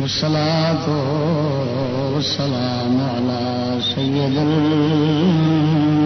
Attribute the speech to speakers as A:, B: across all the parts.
A: والصلاة والسلام على سيد الأنبياء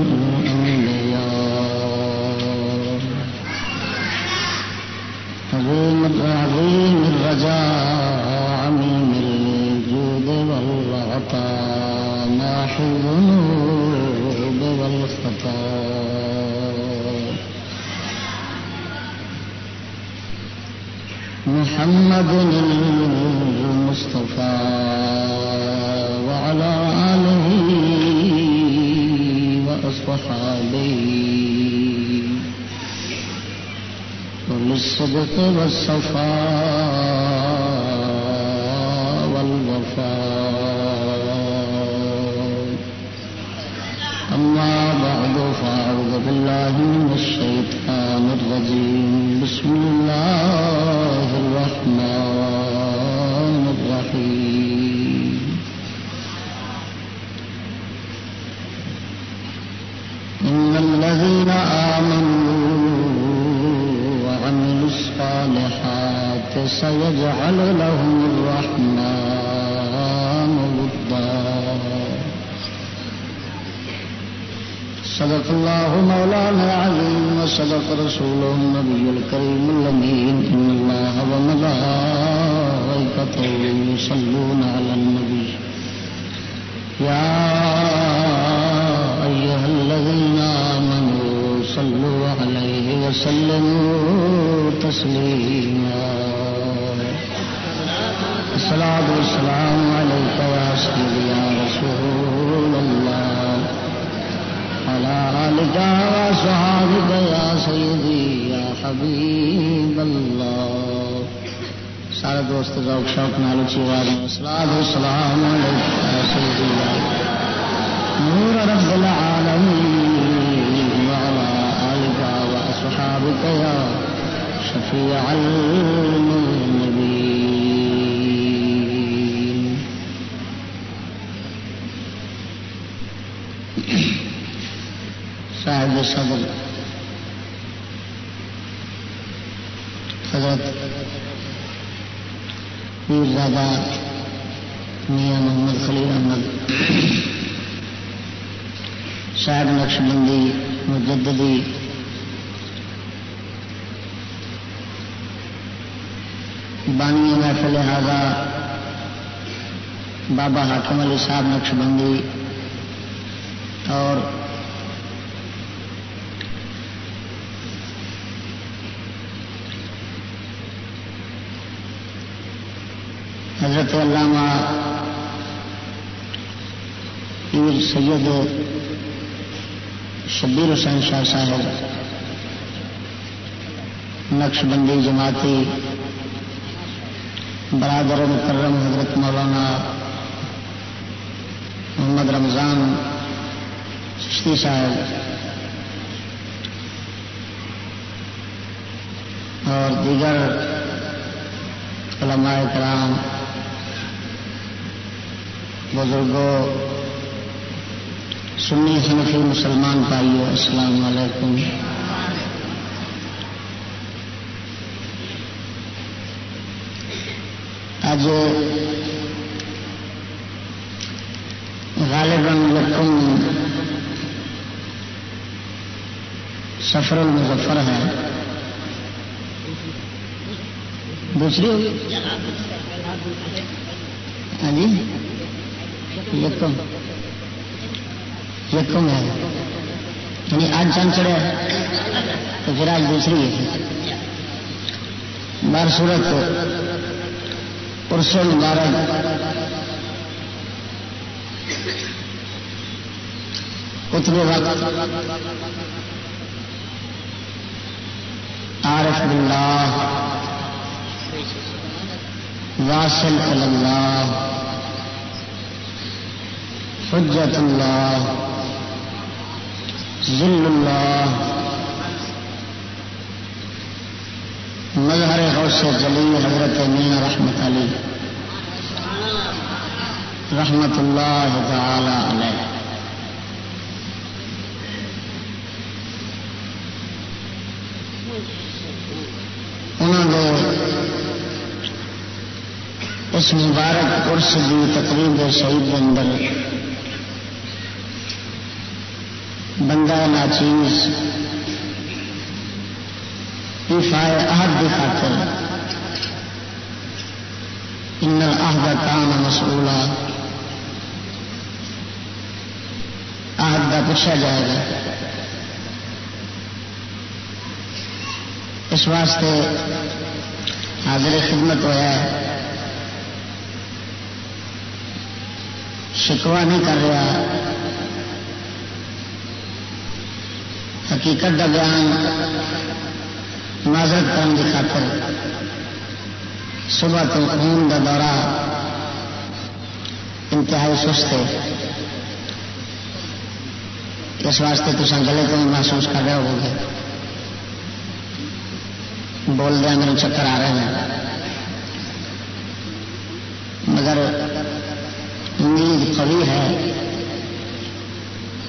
A: صاحب صدر حضرت پیر میاں محمد خلیل احمد۔ صاحب نقش بندی مجددی۔ بانی محفل لہذا بابا حاکم علی صاحب نقش بندی اور حضرت علامہ پیر سید شبیر حسین شاہ صاحب، نقش بندی جماعتی برادر مکرم حضرت مولانا محمد رمضان چشتی صاحب اور دیگر علماء کرام، بزرگوں، سنی حنفی مسلمان بھائیو، السلام علیکم۔ اج غالباً لکم سفر المظفر ہے۔ دوسری ہوگی؟ ہاں جی۔ یکم یکم ہے یعنی آج چند چڑھا تو پھر آج دوسری ہے۔ بار صورت پرسوں مبارک۔ اتنے وقت عارف باللہ واصل اللہ، حجت اللہ، ذل اللہ، مظہر غوث جلیل حضرت میاں رحمت علی، رحمت اللہ تعالی علیہ انہوں نے اس مبارک عرس کی تقریب شہید کے اندر بندہ ناچیز ایفائے عہد کی خاطر ان عہد کان مسئولہ عہد کا پوچھا جائے گا۔ اس واسطے حاضر خدمت ہوا ہے۔ شکوا نہیں کر رہا۔ حقیقت کا بیان معذرت کرنے کی خاطر۔ صبح تو خون کا دورہ۔ انتہائی سست ہے۔ اس واسطے تو گلے تو محسوس کر رہے ہو گے بول دیا میرے چکر آ رہے ہیں۔ مگر قوی ہے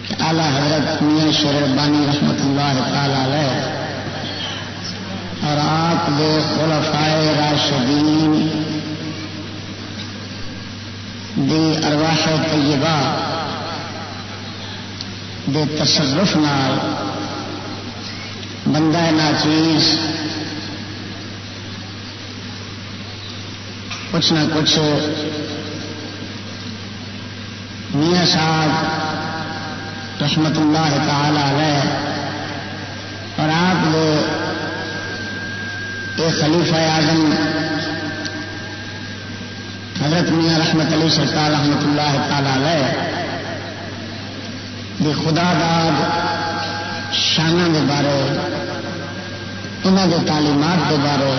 A: کہ اعلی حضرت میاں شیر بانی رحمت اللہ تعالی علیہ اور آپ دے خلفائے راشدین دی ارواح طیبہ دے تصرف نال بندہ ناچیز کچھ نہ کچھ میاں صاحب، رحمت اللہ تعالی علیہ، اور آپ نے ایک خلیفہ اعظم حضرت میاں رحمت علی سرکار رحمت اللہ تعالی علیہ دی خدا داد شانہ کے بارے، انہوں کے تعلیمات کے بارے،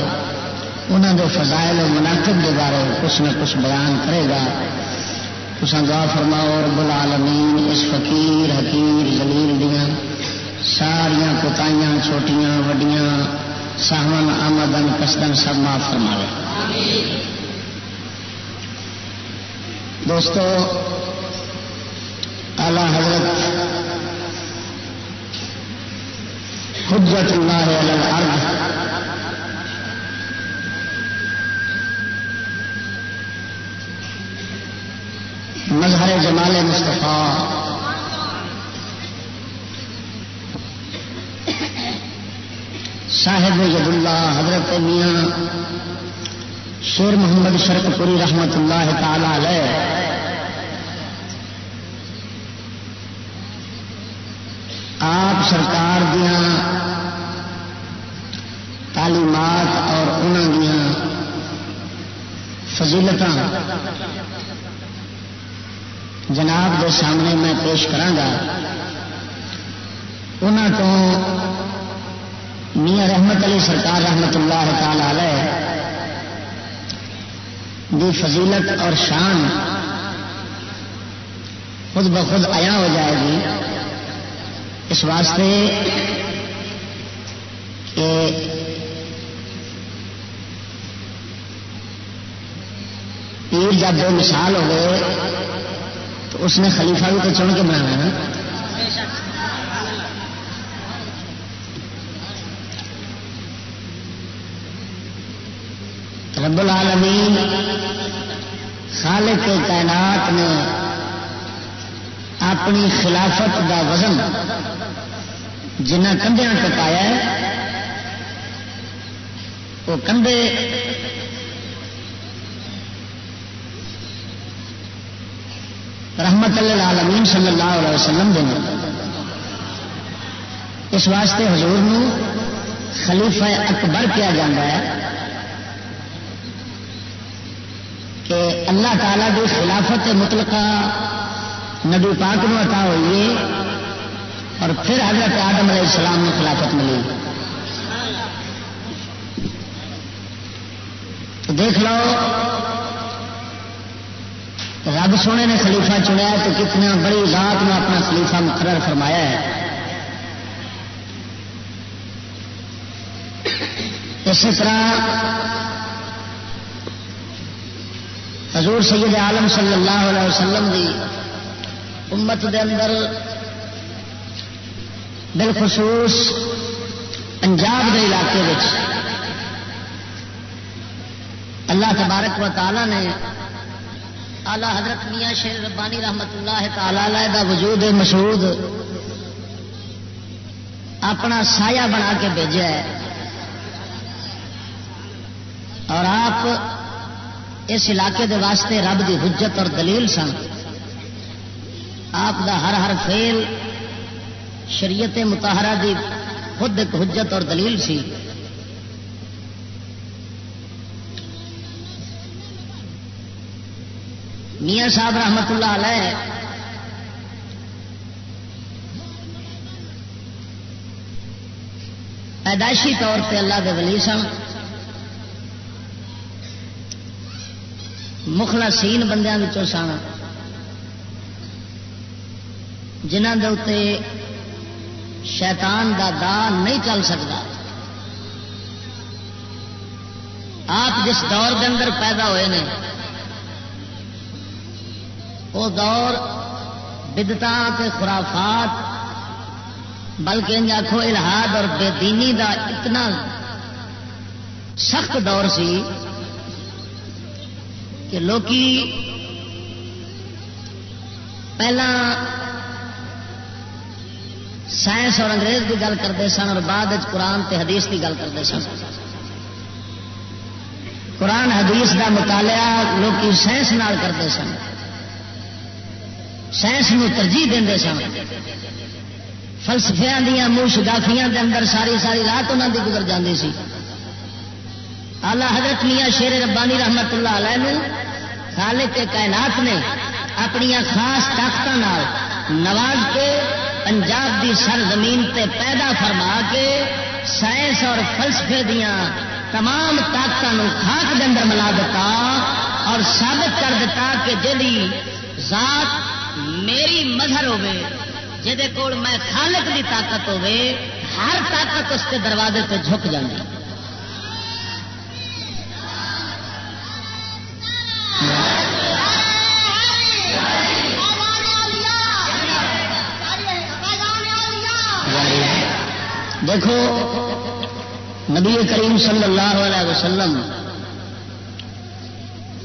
A: انہوں دے فضائل و مناقب کے بارے کچھ نہ کچھ بیان کرے گا۔ دعا فرماؤ، رب العالمین، اس فقیر حکیر زلیل دیا ساریا کوتاہیاں چھوٹیاں، وڈیاں ساون آمدن کسدن سب معاف فرما لے۔ دوستو، اعلی حضرت حجت اللہ علی الارض مظہر جمال مصطفیٰ۔ صاحب ید اللہ حضرت میاں شیر محمد شرک پوری رحمت اللہ تعالی علیہ۔ آپ سرکار دیا تعلیمات اور انہوں دیا فضیلت جناب دے سامنے میں پیش کرا تو میاں رحمت علی سرکار رحمت اللہ تعالی دی فضیلت اور شان خود بخود آیا ہو جائے گی۔ اس واسطے کہ پیر جب بے مثال ہو گئے تو اس نے خلیفہ بھی تو چن کے بنانا نا؟ رب العالمین خالق کے کائنات نے اپنی خلافت کا وزن جنہ کندھیا ٹپایا وہ کندھے رحمت اللہ عالمین صلی اللہ علیہ وسلم دن اس واسطے حضور نو خلیفہ اکبر کیا جاتا ہے کہ اللہ تعالی کی خلافت مطلقہ نبی پاک نو عطا ہوئی ہے اور پھر حضرت آدم علیہ السلام نے خلافت ملی۔ تو دیکھ لو رب سونے نے خلیفہ چنیا تو کتنا بڑی ذات نے اپنا خلیفہ مقرر فرمایا ہے۔ اسی طرح حضور سید عالم صلی اللہ علیہ وسلم دی امت دے اندر بالخصوص پنجاب کے علاقے اللہ تبارک و تعالی نے آلہ حضرت میاں شیر ربانی رحمت اللہ تعالی کا وجود مشہور اپنا سایہ بنا کے بھیجا ہے۔ اور آپ اس علاقے دے واسطے رب دی حجت اور دلیل سن۔ آپ دا ہر ہر فیل شریعت متحرہ دی خود ایک حجت اور دلیل سی۔ میاں صاحب رحمت اللہ علیہ۔ پیدائشی طور پہ اللہ کے ولی سن۔ مخلصین بندیاں سن۔ جنہ کے اتنے شیطان دا دا نہیں چل سکتا آپ جس دور کے اندر پیدا ہوئے نے وہ دور بدتا خرافات، بلکہ انج آخو الہاد اور بے دینی دا اتنا سخت دور سی کہ لوکی پہلا سائنس اور انگریز کی گل کرتے سن اور بعد قرآن تے حدیث کی گل کرتے سن۔ قرآن حدیث کا مطالعہ لوگ سائنس نال کرتے سن۔ سائنس نو ترجیح دے سن۔ فلسفیا دیا موش گافیاں دے اندر ساری ساری رات انہوں کی گزر جاتی سی۔ آلہ حضرت میاں شیر ربانی رحمت اللہ علیہ خالق کے کائنات نے اپنی خاص طاقت نواز کے پنجاب دی سر زمین تے پیدا فرما کے سائنس اور فلسفے دیا تمام طاقتوں خاک دے اندر ملا دیتا اور ثابت کر دیتا کہ جی ذات میری مظہر ہوے جہد کول میں خالق کی طاقت ہوے ہر طاقت اس کے دروازے پہ جھک جاتی دیکھو، نبی کریم صلی اللہ علیہ وسلم،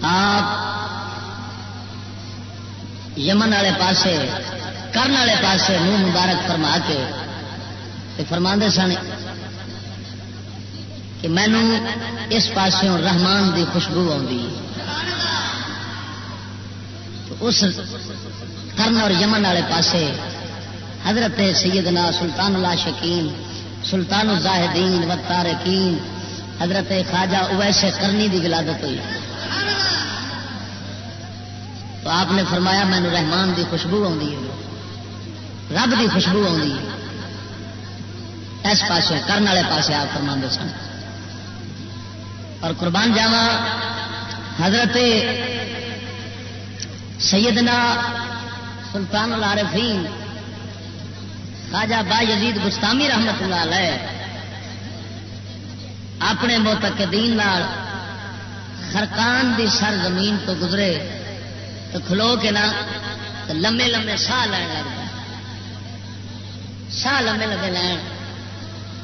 A: آپ یمن والے پاسے، کرن والے پاسے منہ مبارک فرما کے فرما سن کہ مینو اس پاسوں رحمان دی خوشبو آتی اس کرن اور یمن والے پاسے حضرت سیدنا سلطان اللہ شکیم سلطان الزاہدین و تارکین حضرت خواجہ اویسے کرنی دی ولادت ہوئی۔ تو آپ نے فرمایا مینو رحمان دی خوشبو آئی رب دی خوشبو آئی اس پاس کرنے والے پاس آپ فرما سن۔ اور قربان جاوا حضرت سیدنا سلطان العارفین خواجہ با یزید گستامی رحمت اللہ علیہ اپنے موتقدین خرکان دی سر زمین تو گزرے۔ تو کھلو کے نا تو لمے لمے ساہ لین لگ گیا ساہ لمے لگے لین۔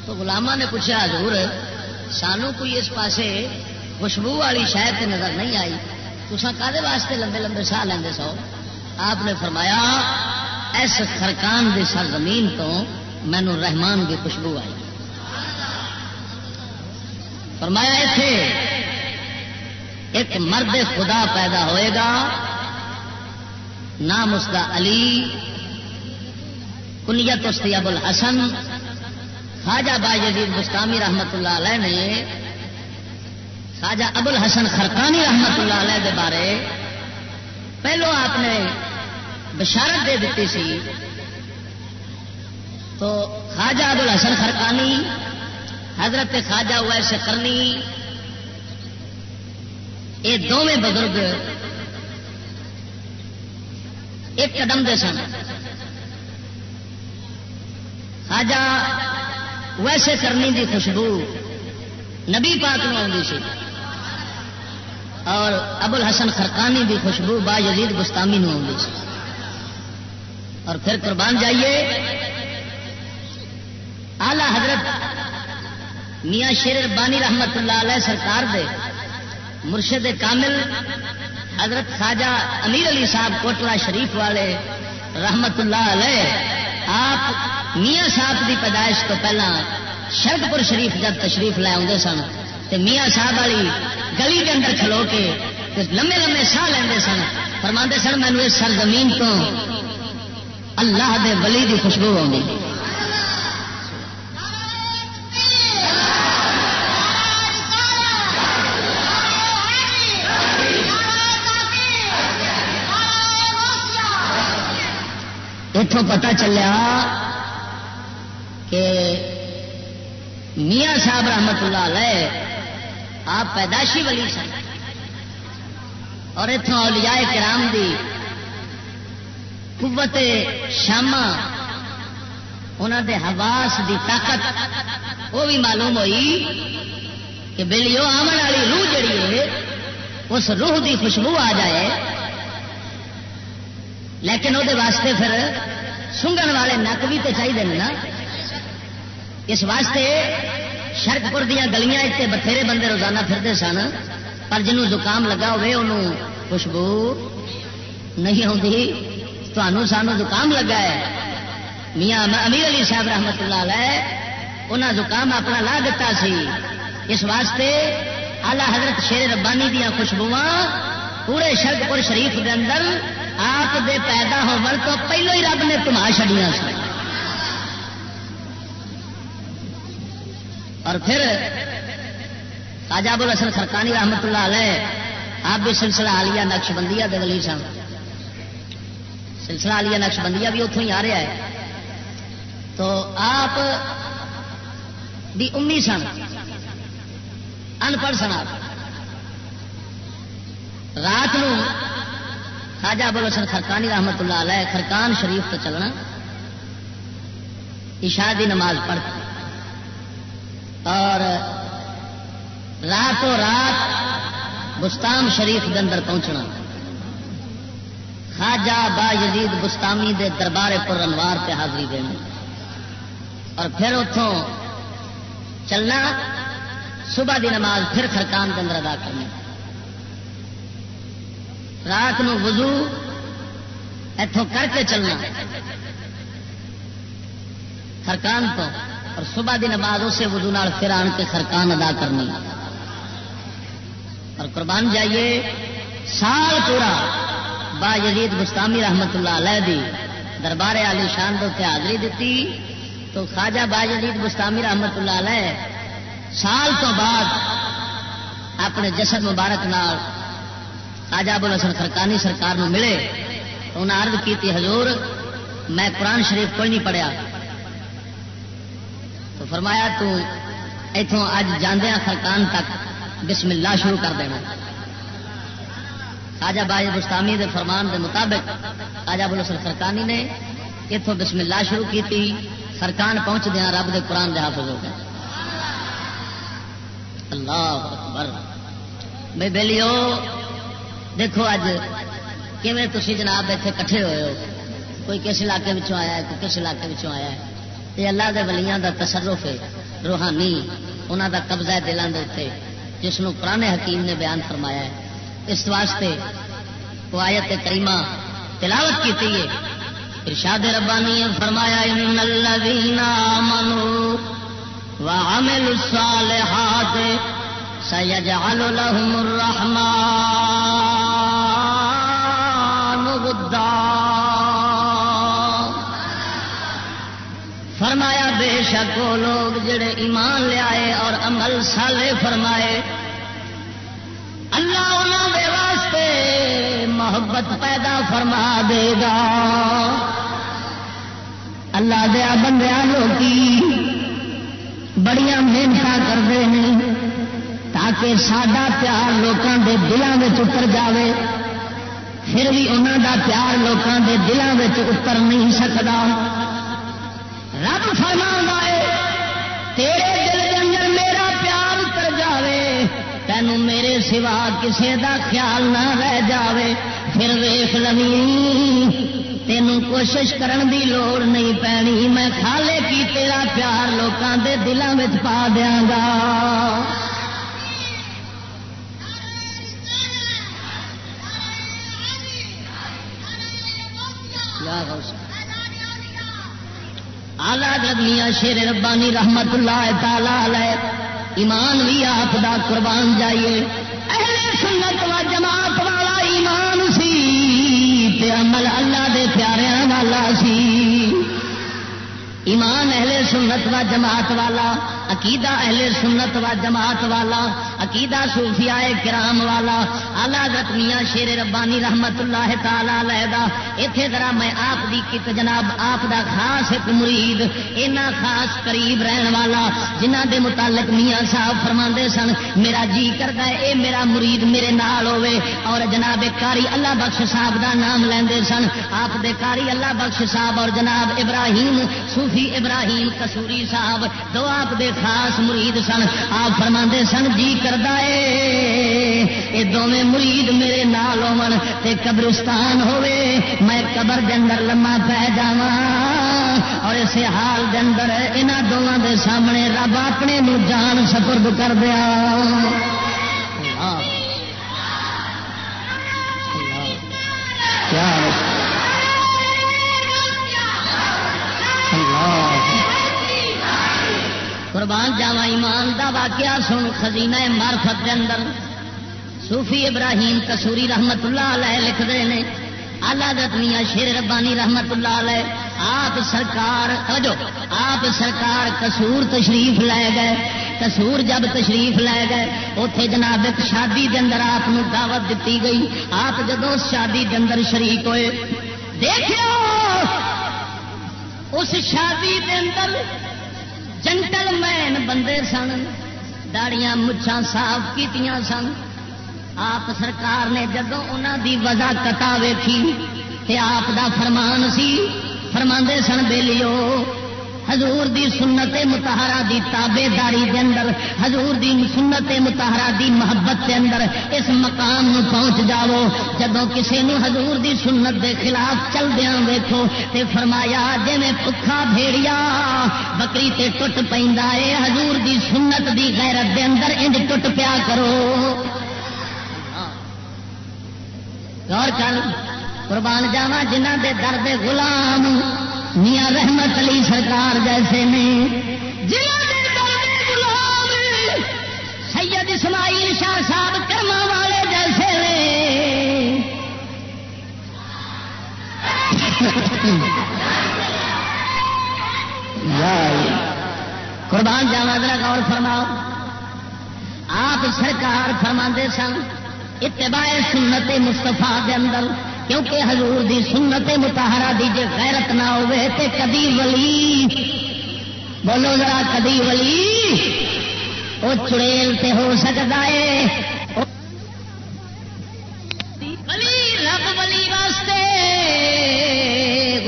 A: تو گلاما نے پوچھا، حضور سانو کوئی اس پاسے خوشبو والی شہر نظر نہیں آئی؟ تصا کدے واسطے لمبے لمبے ساہ لیں سو؟ آپ نے فرمایا، اس خرکان دی سر زمین تو مینو رحمان کی خوشبو آئی۔ فرمایا اتے ایک مرد خدا پیدا ہوئے گا نام اس کا علی، کنیت اس کی ابو الحسن، خواجہ با یزید گستامی رحمت اللہ علیہ نے، خواجہ ابو الحسن خرکانی رحمت اللہ علیہ کے بارے، پہلو آپ نے بشارت دے دیتی سی۔ تو خواجہ ابو الحسن خرکانی حضرت خواجہ ویسے کرنی، یہ دونوں بزرگ ایک قدم دے سن۔ خاجا ویسے کرنی دی خوشبو نبی پاک میں آتی سی۔ اور ابو الحسن خرکانی دی خوشبو با یزید گستامی میں آتی سی۔ اور پھر قربان جائیے۔ آلہ حضرت میاں شیر بانی رحمت اللہ علیہ سرکار دے مرشد کامل حضرت خواجہ امیر علی صاحب کوٹلا شریف والے رحمت اللہ علیہ، آپ میاں صاحب کی پیدائش تو پہلا شرد پور شریف جب تشریف لے آتے سن تو میاں صاحب والی گلی کے اندر کھلو کے لمے لمے ساہ لے سن فرما سن مینو اس سرزمین تو اللہ دے ولی دی خوشبو آئی اتوں پتا چلیا کہ میاں صاحب رحمت اللہ علیہ آپ پیدائشی ولی سن اور اتوں اولیاء کرام دی قوت شاما انہوں دے حواس دی طاقت، وہ بھی معلوم ہوئی کہ بلیو آمن والی روح جڑی ہے، اس روح دی خوشبو آ جائے، لیکن وہ واسطے پھر سنگن والے نک بھی تو چاہیے نا۔ اس واسطے شرک پور دیا گلیاں اتنے بتھیرے بندے روزانہ پھرتے سن، پر جنوں زکام لگا ہوئے انہوں خوشبو نہیں آتی سانو زکام لگا ہے۔ میاں امیر علی صاحب رحمت اللہ علیہ انہیں زکام اپنا لا دیتا سی۔ اس واسطے آلہ حضرت شیر ربانی دیا خوشبو پورے شرک پور شریف کے اندر آپ دے پیدا ہو تو پہلو ہی رب نے تما چڑیا سی اور پھر آجاب الحسن خرکانی رحمت اللہ علیہ، آپ بھی سلسلہ آلیا نقش بندیا دلی سن۔ سلسلہ علی نقش بندیا بھی اتوں ہی آ رہا ہے۔ تو آپ بھی امی سن ان پڑھ سن آپ۔ رات خاجا بولو سن خرکانی رحمت اللہ علیہ خرکان شریف تو چلنا۔ عشاء دی نماز پڑھ اور راتوں رات گستام شریف کے اندر پہنچنا۔ خاجا با یزید گستامی دے دربار پر انوار پہ حاضری دینی اور پھر اتوں چلنا، صبح دی نماز پھر خرکان کے اندر ادا کرنی رات نو وضو اتوں کر کے چلنا۔ خرکان تو۔ اور صبح دی نماز اسے وضو نال پھر آن کے خرکان ادا کرنی۔ اور قربان جائیے، سال پورا با یزید گستامی رحمت اللہ علیہ دی دربار علی شان دو حاضری دیتی۔ تو خواجہ با یزید گستامی رحمت اللہ علیہ سال تو بعد اپنے جسد مبارک نال خواجہ ابو الحسن خرکانی سرکار نو ملے۔ تو انہیں عرض کیتی، حضور، میں قرآن شریف کوئی نہیں پڑھیا۔ تو فرمایا، تو اتوں اج جاندیا ہاں خرکان تک۔ بسم اللہ شروع کر دینا۔ خاجا باج گستامی دے فرمان دے مطابق خاجا بلسل خرکانی نے اتوں بسم اللہ شروع کی تھی خرکان پہنچ دیا ہاں، رب دے قرآن دے حافظ ہو گئے اللہ اکبر۔ بھائی بہلیو دیکھو اج کیون تھی جناب اتنے کٹھے ہوئے ہو؟ کوئی کس علاقے آیا ہے، کوئی کس علاقے آیا ہے؟ یہ اللہ دے ولیاں دا تصرف ہے، روحانی انہوں دا قبضہ ہے دلان دے اتنے جس کو پرانے حکیم نے بیان فرمایا ہے۔ اس واسطے وہ آیت کریمہ تلاوت کی تھی ارشاد ربانی فرمایا، ان الذين امنوا وعملوا الصالحات سيجعل لهم الرحمن فرمایا بے شک وہ لوگ جڑے ایمان لے آئے اور عمل سالے فرمائے۔ اللہ انہوں دے واسطے محبت پیدا فرما دے گا۔ اللہ دیا بندیا لوکی بڑیا محنت کرتے ہیں تاکہ سڈا پیار لوگوں کے دلوں میں اتر جائے پھر بھی انہوں دا پیار لوگوں کے دلوں میں اتر نہیں سکتا رب فرما ہے تیرے دل کے اندر میرا پیار اتر جاوے تینوں میرے سوا کسے دا خیال نہ رہ جاوے. پھر ویخ لو تینوں کوشش کرن دی لوڑ نہیں پینی میں خالے کی تیرا پیار لوکاں دے دلوں میں پا دیا گا Yeah, that was... میاں شیر ربانی رحمت اللہ تعالی ایمان بھی آپ دا قربان جائیے۔ اہل سنت و جماعت والا ایمان سی، تے عمل اللہ دے پیاریاں والا سی۔ ایمان اہل سنت و جماعت والا عقیدہ اہل سنت و جماعت والا، عقیدہ صوفیاء کرام والا آلہ حضرت میاں شیر ربانی رحمت اللہ تعالی علیہ اتے ذرا میں آپ دی کت جناب، آپ دا خاص ایک مرید، اینا خاص قریب رہن والا، جنہ دے متعلق میاں صاحب فرما سن، میرا جی کرتا ہے، اے میرا مرید میرے نال ہوے اور جناب کاری اللہ بخش صاحب دا نام لیندے سن، آپ دے کاری اللہ بخش صاحب اور جناب ابراہیم، صوفی ابراہیم کسوری صاحب، دو آپ دے خاص مرید سن، آپ فرما سن جی کرتا ہے یہ دونیں مرید میرے نال تے قبرستان ہوے میں قبر دے اندر لما پہ جا اور اسے حال دے اندر یہاں دونوں دے سامنے رب اپنے نو جان سپرد کر دیا۔ کیا قربان جاوا ایمان دا واقعہ سن، خزینہ مارفت کے اندر صوفی ابراہیم کسوری رحمت اللہ علیہ لکھ رہے ہیں آلہ دتنیا شیر ربانی رحمت اللہ علیہ، آپ سرکار جو آپ سرکار کسور تشریف لے گئے کسور جب تشریف لے گئے اتے جناب ایک شادی کے اندر آپ دعوت دیتی گئی۔ آپ جدو شادی کے اندر شریک ہوئے دیکھو اس شادی کے اندر جنٹل مین بندے سن، داڑیاں مچھان صاف کی سن۔ آپ سرکار نے جدو انہوں دی وجہ کتا ویکھی آپ دا فرمان سی فرما سن بےلیو حضور دی سنت متحرا دی تابے داری دے اندر، حضور دی سنت متحرا دی محبت دے اندر اس مقام نو پہنچ جاؤ۔ جدو کسی نو حضور دی سنت دے خلاف چل دیا ویکو تے فرمایا جی میں پکھا بھیڑیا بکری تے ٹوٹ پہ حضور دی سنت دی غیرت دے اندر انج ٹوٹ پیا کرو۔ ہاں۔ اور چل قربان جاوا جنہ دے درد غلام میاں رحمت علی سرکار جیسے نے سید اسماعیل شاہ صاحب کرم والے جیسے نے۔ قربان جاوا ذرا غور فرماؤ۔ آپ سرکار فرما سن، اتباع سنت مستفا کے اندر کیونکہ حضور دی سنت متحرا دی جے غیرت نہ ہوئے تے کدی ولی۔ بولو ذرا کدی ولی۔ وہ چڑیل تے ہو سکتا ہے۔ رب ولی واسطے۔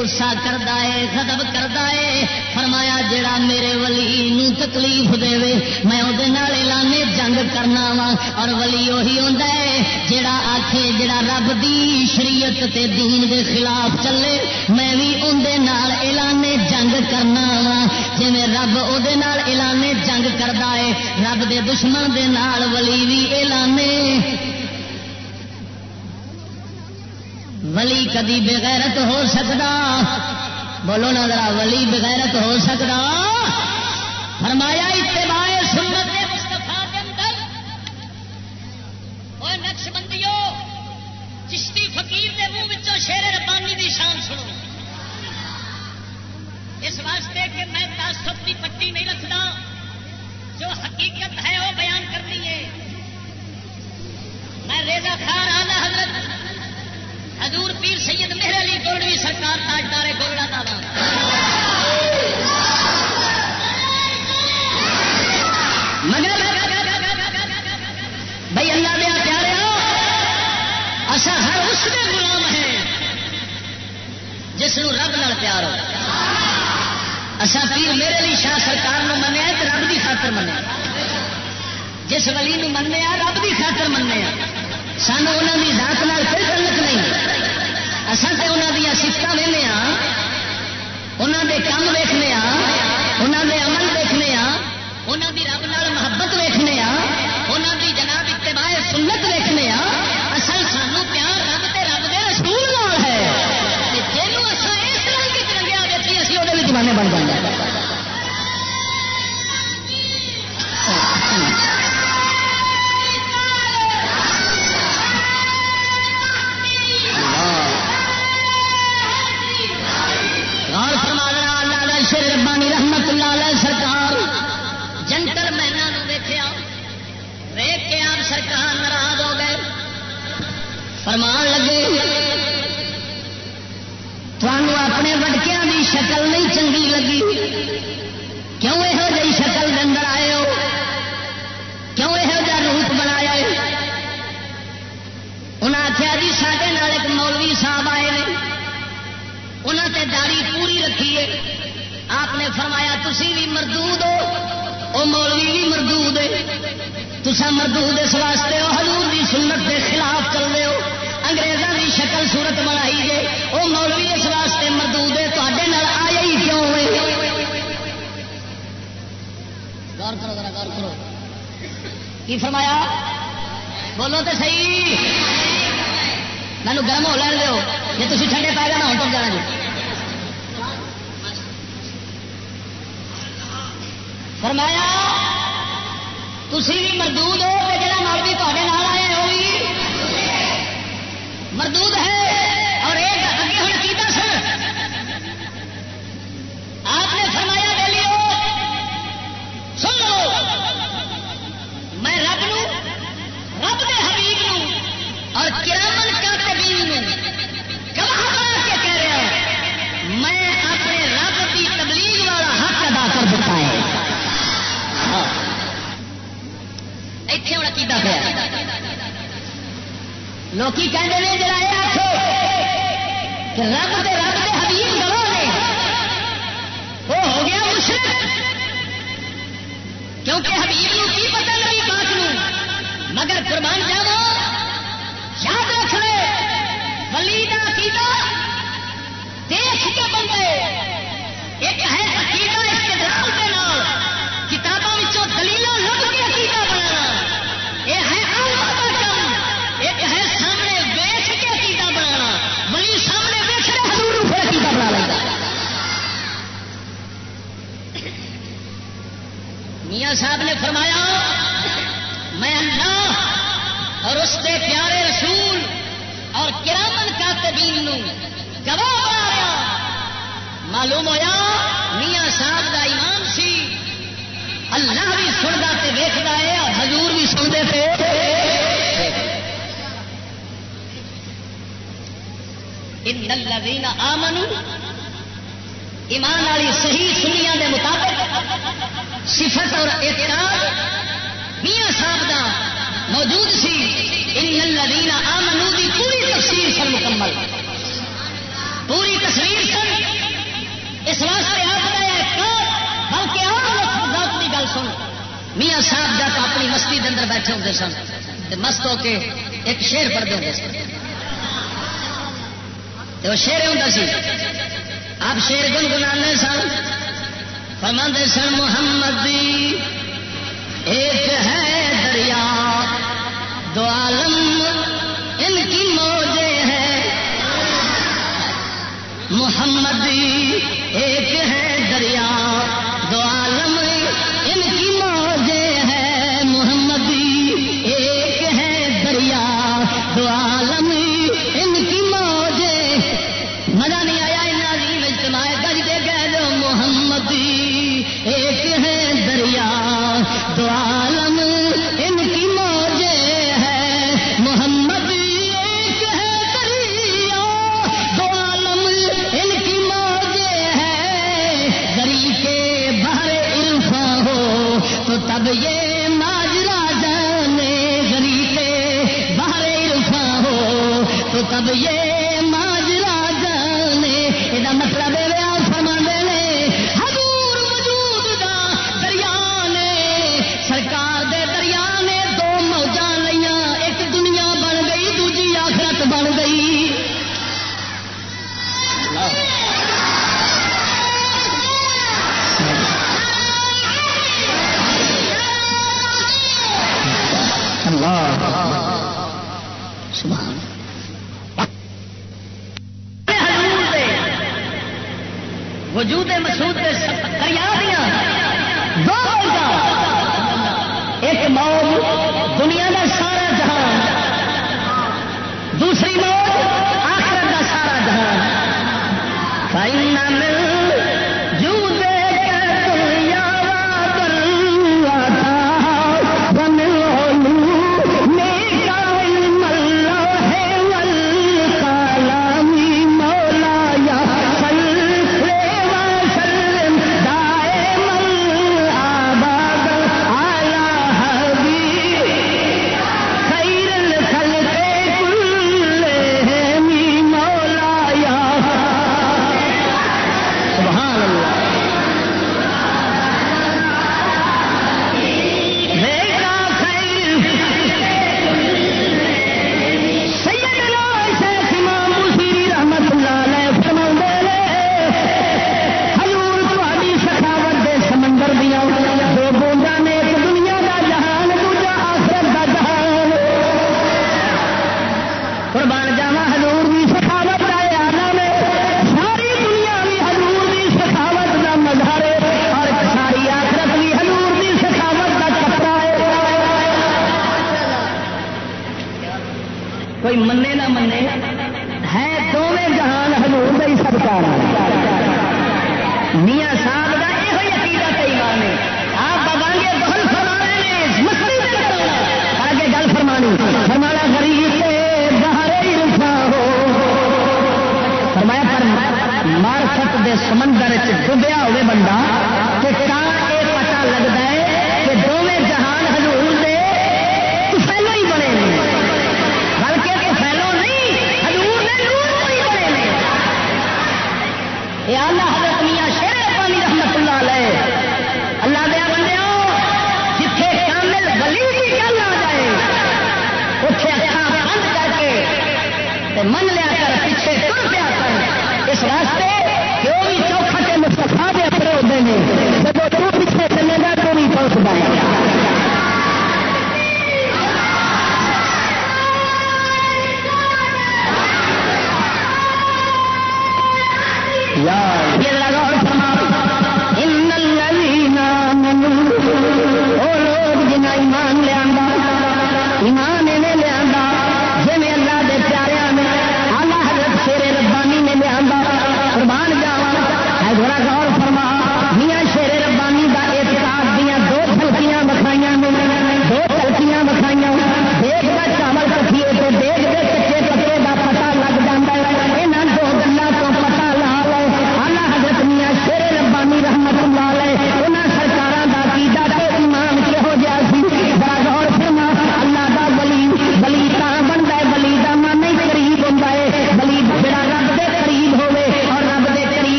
A: گسا کرتا ہے خدب کرتا ہے۔ فرمایا جڑا میرے ولی نو تکلیف دے وے میں وہ اعلانے جنگ کرنا وا اور ولی وہی ہوتا ہے جڑا آخے جڑا رب دی شریعت تے دین دے خلاف چلے، میں بھی اندر اعلانے جنگ کرنا وا جی رب وہ اعلانے جنگ کرتا ہے، رب دے دشمن دے نال ولی بھی اعلانے ولی کدی بغیرت ہو سکتا بولو نا ذرا ولی بغیرت ہو سکتا فرمایا اتباع فرمایا تھی بھی مردود ہو کہ جا مولوی تے آیا وہ بھی مردود ہے لوکی کہتے ہیں جڑا یہ آخو کہ رب دے رب دے حبیب گواہ نے۔ وہ ہو گیا مشرق۔ کیونکہ حبیب نو کی پتہ نہیں بات نو۔ مگر قربان جاو یاد رکھ لے۔ ولی کا عقیدہ دیکھ کے بندے میاں صاحب نے فرمایا، میں اللہ اور اس کے پیارے رسول اور کرامن کا تبین گواہ بنا معلوم ہوا میاں صاحب کا ایمان سی۔ اللہ بھی سنتا تے ویکتا ہے اور حضور بھی سنتے تھے۔ ان الذین ایمان والی صحیح سنیا کے مطابق صفت اور اعتراض میاں صاحب کا موجود سی۔ ان الذین آمنوا دی پوری تفسیر سر مکمل۔ پوری تصویر سن اس واسطے آپ بلکہ آپ کی گل سن میاں صاحب جب اپنی مستی کے اندر بیٹھے ہوتے سن۔ مست ہو کے ایک شیر پڑھتے ہوتے سن۔ تو شیر ہوں سی۔ آپ شیر گنگنا سن۔ فرمند سن محمد ایک ہے دریا، دو عالم، ان کی موجے ہے محمد ایک ہے دریا، دو عالم، ان کی موجے ہے محمد ایک ہے دریا، دو عالم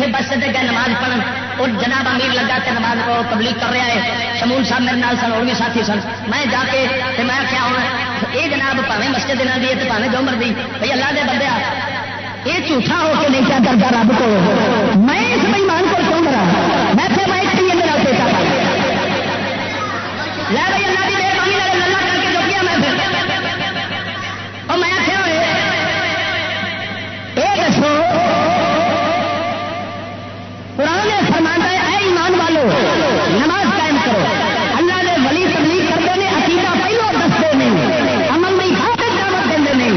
A: اتنے بس سے گئے نماز پڑھن، اور جناب امیر لگا کہ نماز کو پبلک کر رہا ہے۔ شمول صاحب میرے نال سن، اور بھی ساتھی سن۔ میں جا کے میں کیا ہوں یہ جناب پاوے مسجد دن دی پاوے جو مرضی۔ بھائی اللہ دے بندے یہ جھوٹا ہو کے نہیں کیا کرتا رب کو۔ میں اس بےمان کو کیوں کرا میں پھر میں لے بھائی اللہ کی مہربانی اللہ کر کے جو کیا میں پھر۔ کرو۔ نماز قائم کرو۔ اللہ نے ولی تبلیغ کرتے ہیں عقیدہ پہلو دستے نہیں امن میں خاطر دعوت دیں نہیں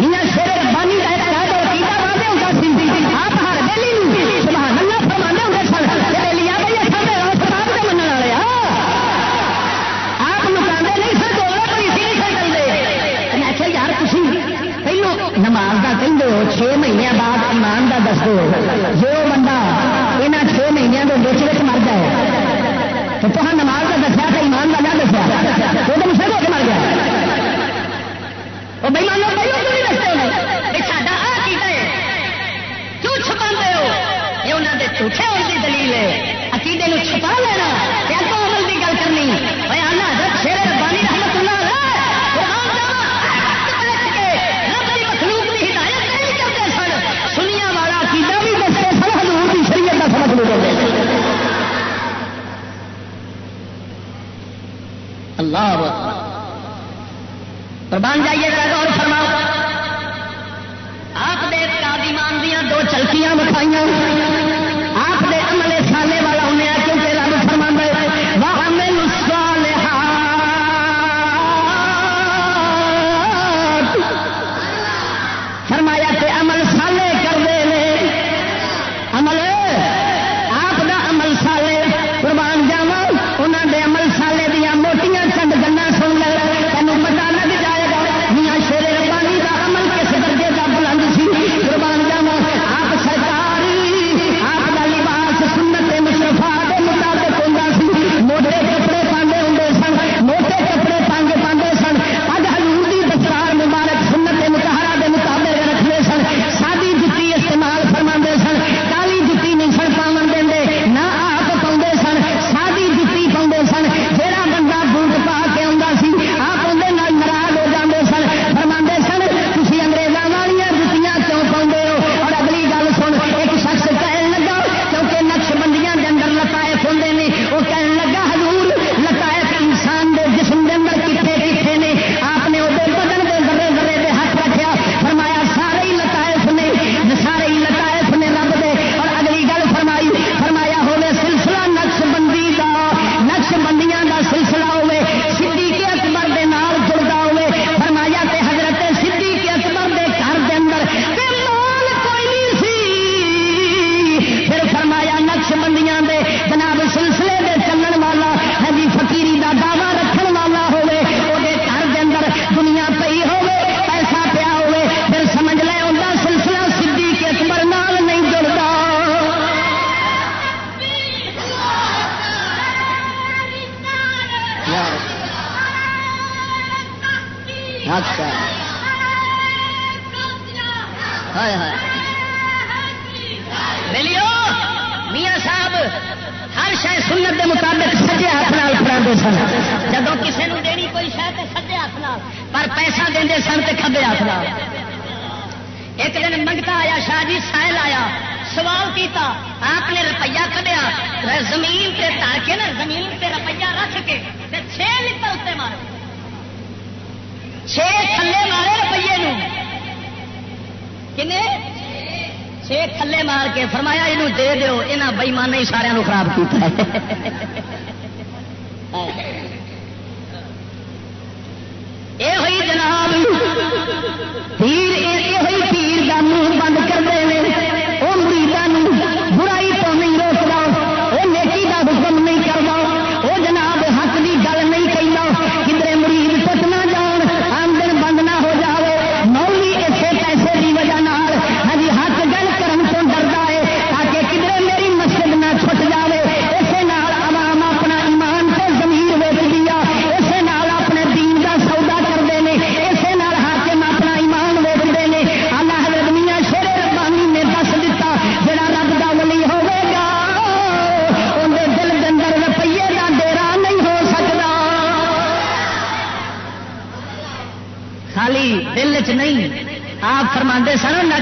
A: میاں شیر ربانی کا ہے تو عقیدہ واضح ہوتا سندھی آپ ہر دلی سبحان اللہ فرمانے ہوتے سر دلی آ گئی سب سب کے من والے آپ نکالتے نہیں، سر بول رہے کوئی اسی نہیں کرتے میں آخر یار تھی پہلو نماز کا کہیں دو چھ مہینے بعد ایمان کا دس دو جو بندہ یہاں چھ مہینوں کے بچ تو تمہیں نماز کا دسیا کہ ایمان کا نہ دسیا۔ وہ تو مجھے ہو کے مر گیا۔ وہ بھائی مان لو بھائی وہ نہیں دستے ہو؟ چھپا یہ دلیل ہے۔ چھپا لینا۔ یا تو کی گل کرنی۔ اللہ قربان جائیے ذرا غور فرماؤ۔ آپ دیکھ کا دو چلکیاں بٹھائیاں۔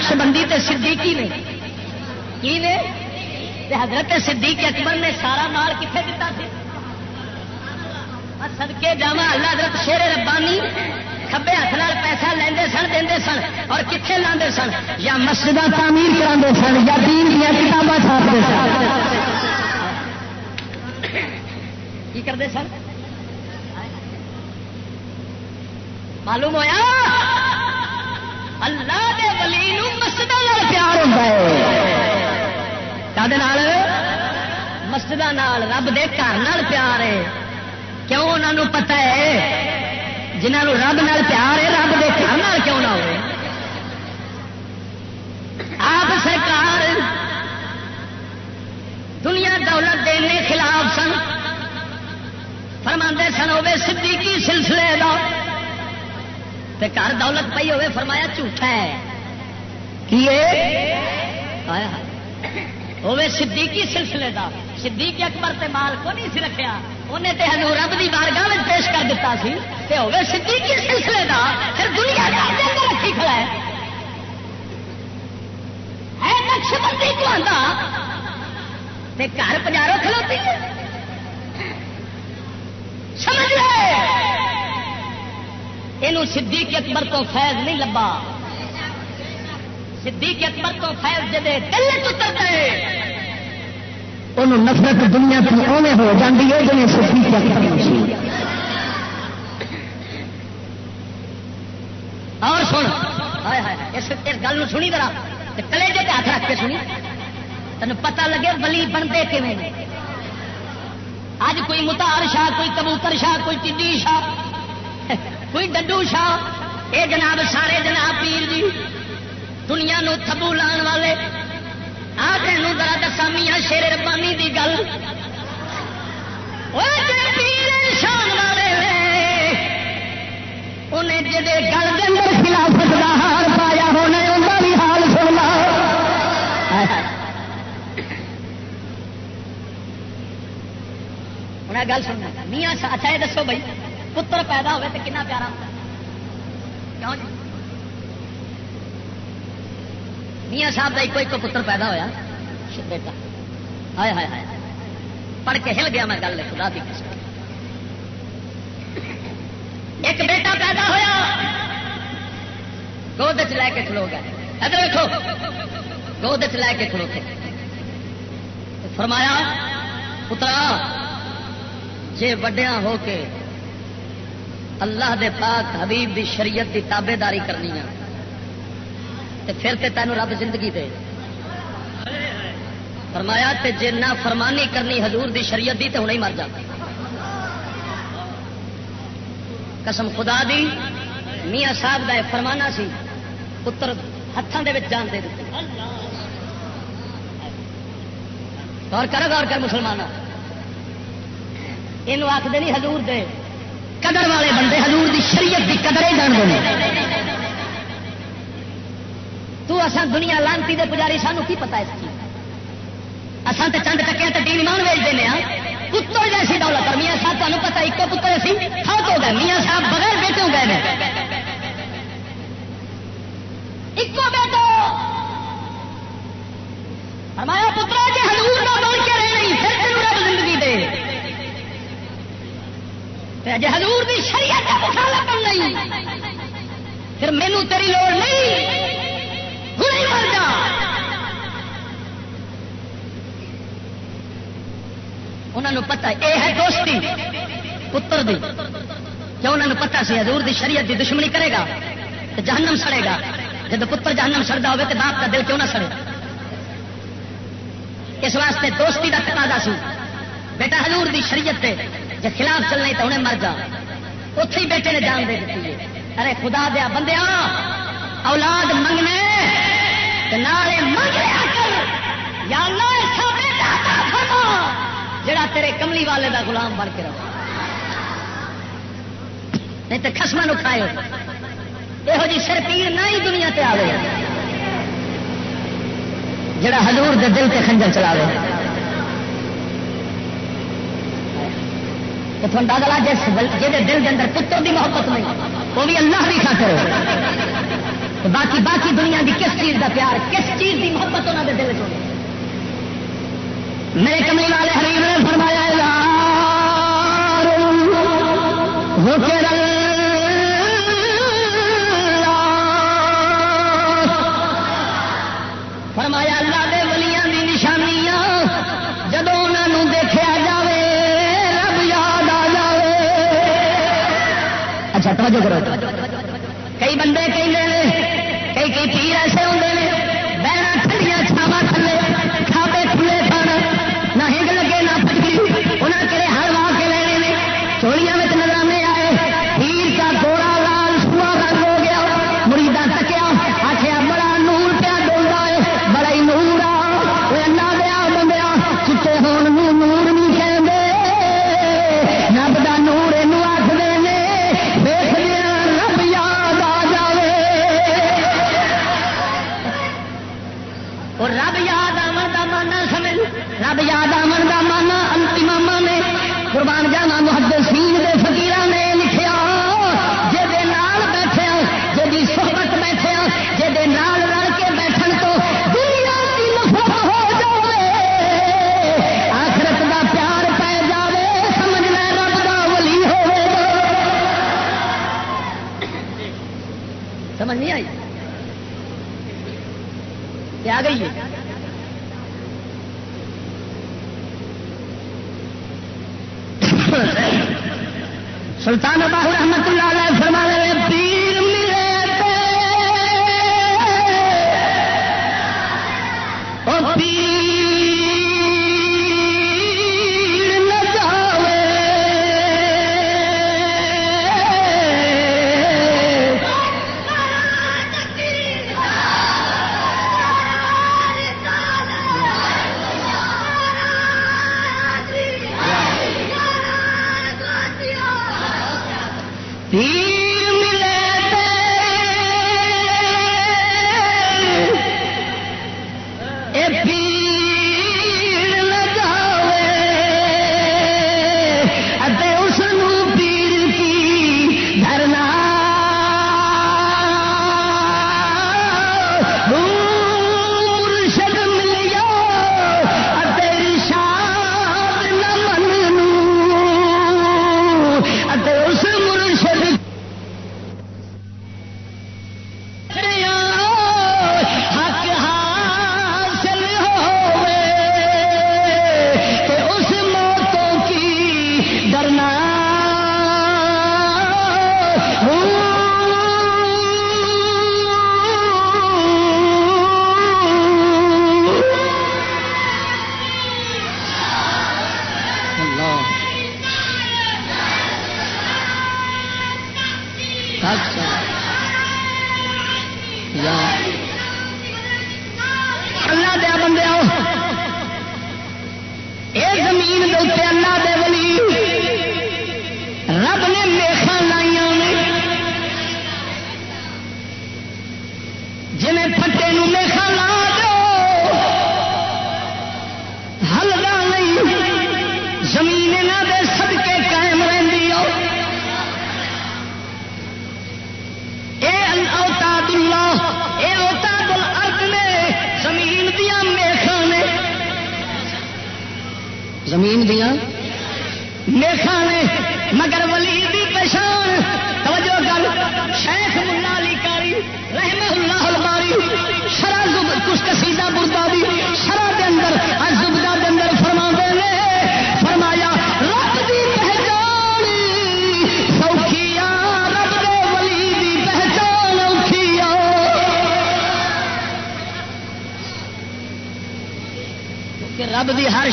A: نقشبندی تے صدیقی نے۔ کی نے؟ تے حضرت صدیق اکبر نے سارا مال کتنے دتا سی؟ سدکے جا اللہ حضرت شیر ربانی کبے ہاتھ لال پیسہ لیندے سن دے سن اور کتنے لاندے سن۔ یا مسجد تعمیر کرا سن، یا دین دیا کتابیں کی کرتے سن؟ معلوم ہوا مسجد رب دے گھر پیار ہے۔ کیوں انہوں پتا ہے؟ جنہوں رب نال پیار ہے، رب دے گھر کیوں نہ ہو آپ سرکار، دنیا دولت دینے خلاف سن فرما سن ہوے صدیقی سلسلے دا۔ تے گھر دولت پی ہوے فرمایا جھوٹا ہے۔ کی ہوے صدیقی سلسلے کا صدیق اکبر تے مال کو نہیں سی رکھیا۔ انہیں تے ہنو رب دی بارگاہ میں پیش کر دیتا سی۔ تے ہوے صدیقی سلسلے کا پھر دنیا کا رکھی کھڑا ہے۔ ہے نقش بندی کو آتا تے گھر پجارو کھلوتی ہے۔ سمجھ لے۔ یہ صدیق اکبر تو فیض نہیں لبا۔ صدیق اکبر تو فیض جدے دل چتر گئے
B: انہوں نفرت دنیا اوے ہو جاتی ہے جی صدیق اکبر
A: اور سن اس گل سنی ذرا کلیجے کے ہاتھ رکھ کے سنی۔ تین پتا لگے بلی بنتے کھے اج کوئی متار شاہ کوئی کبوتر شاہ کوئی ٹڈی شاہ کوئی ڈڈو شاہ۔ اے جناب سارے جناب پیر جی دنیا نو تھبو لان والے۔ آ ذرا دسا، میاں شیر ربانی دی گل۔ شان والے انہیں جی گل کے اندر خلافت کا ہار پایا ہونا انہیں بھی حال سننا انہیں گل سننا میاں اچھا یہ دسو بھائی، پتر پیدا ہوئے تو کنا پیارا ہوتا کیوں جی؟ میاں صاحب کا ایک ایک پتر پیدا ہوا بیٹا۔ ہائے ہائے ہائے۔ پڑھ کے ہل گیا میں گل، خدا دی قسم۔ ایک بیٹا پیدا ہوا گود چ لے کے کھلو گیا۔ ادھر دیکھو گود چ لے کے کھلو کے فرمایا، پترا، جے وڈیا ہو کے اللہ دے پاک حبیب دی شریعت دی تابے داری کرنی ہے تے پھر تے تینوں رب زندگی دے۔ فرمایا تے جے نہ فرمانی کرنی حضور دی شریعت دی تے ہوں ہی مر جا قسم خدا دی، میاں صاحب کا فرمانا سی، پتر ہاتھوں کے جان دے دیتے غور کر غور کر مسلمان یہ آخر نہیں حضور دے، قدر والے بندے حضور دی شریعت دی قدر ہی جانتے ہیں تو اسان دنیا لانتی دے پجاری، سانو کی پتا اس کی؟ اسان تے چند ٹکیا تے دین ایمان ویچ دینا ہاں۔ پتر جیسی دولت میاں صاحب تمہیں پتا ایک پتر سی ہاتھ ہو گئے؟ میاں صاحب بغیر بیٹے ہو گئے ایک بیٹو ہمارا پترا جی ہزور نہ بول کے رہے نہیں، پھر تین رب زندگی دے۔ جی ہزور کی شریعت کا مخالف نہیں، پھر مینو تیری لوڑ نہیں۔ ہوں مر انہوں پتا یہ ہے دوستی پتر دی کیوں انہوں پتا سی حضور دی شریعت دی دشمنی کرے گا تو جہنم سڑے گا جب پتر جہنم سڑتا ہوگا تو باپ کا دل کیوں نہ سڑے اس واسطے دوستی کا تقاضا سی بیٹا حضور دی شریعت تے جب خلاف چلنے تو انہیں مر جا اتے ہی بیٹے نے جان دے دیتی ہے ارے خدا دیا بندیا اولاد منگنے یا جڑا تیرے کملی والے دا غلام بن کے رہو نہیں تو خسما نو کھائے یہو جی سر پیر نہ ہی دنیا تے آئے جڑا حضور دے دل تے خنجر چلا رہے تو تھوڑا اندازہ جس جی دل کے اندر پتر دی محبت نہیں وہ بھی اللہ بھی خاطر باقی باقی دنیا دی کس چیز دا پیار کس چیز دی محبت انہوں دے دل چ میرے کمی والے حریف نے فرمایا ہو کے فرمایا، اللہ دے ولیاں دی نشانیاں جدو انہوں دیکھا جاوے، رب یاد آ جاوے. اچھا توجہ کرو۔ سلطان باہو رحمت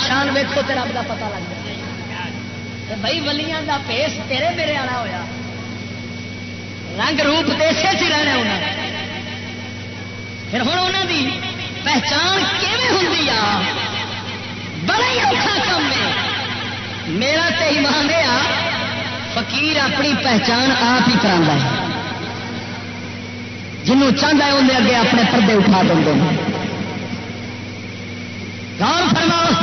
A: شان ویکو تے رب دا پتہ لگ جائے۔ بھائی ولیاں دا پیس تیرے میرے والا ہویا۔ رنگ روپ دیسے چ رہنا انہاں۔ پھر ہوں انہوں دی پہچان کیویں ہوندی آ؟ بڑا ہی اوکھا کام ہے۔ میرا تے ایمان ہے فقیر اپنی پہچان آپ ہی کرا ہے۔ جنوں چاہتا ہے اندر اگے اپنے پردے اٹھا دیں گے غور فرما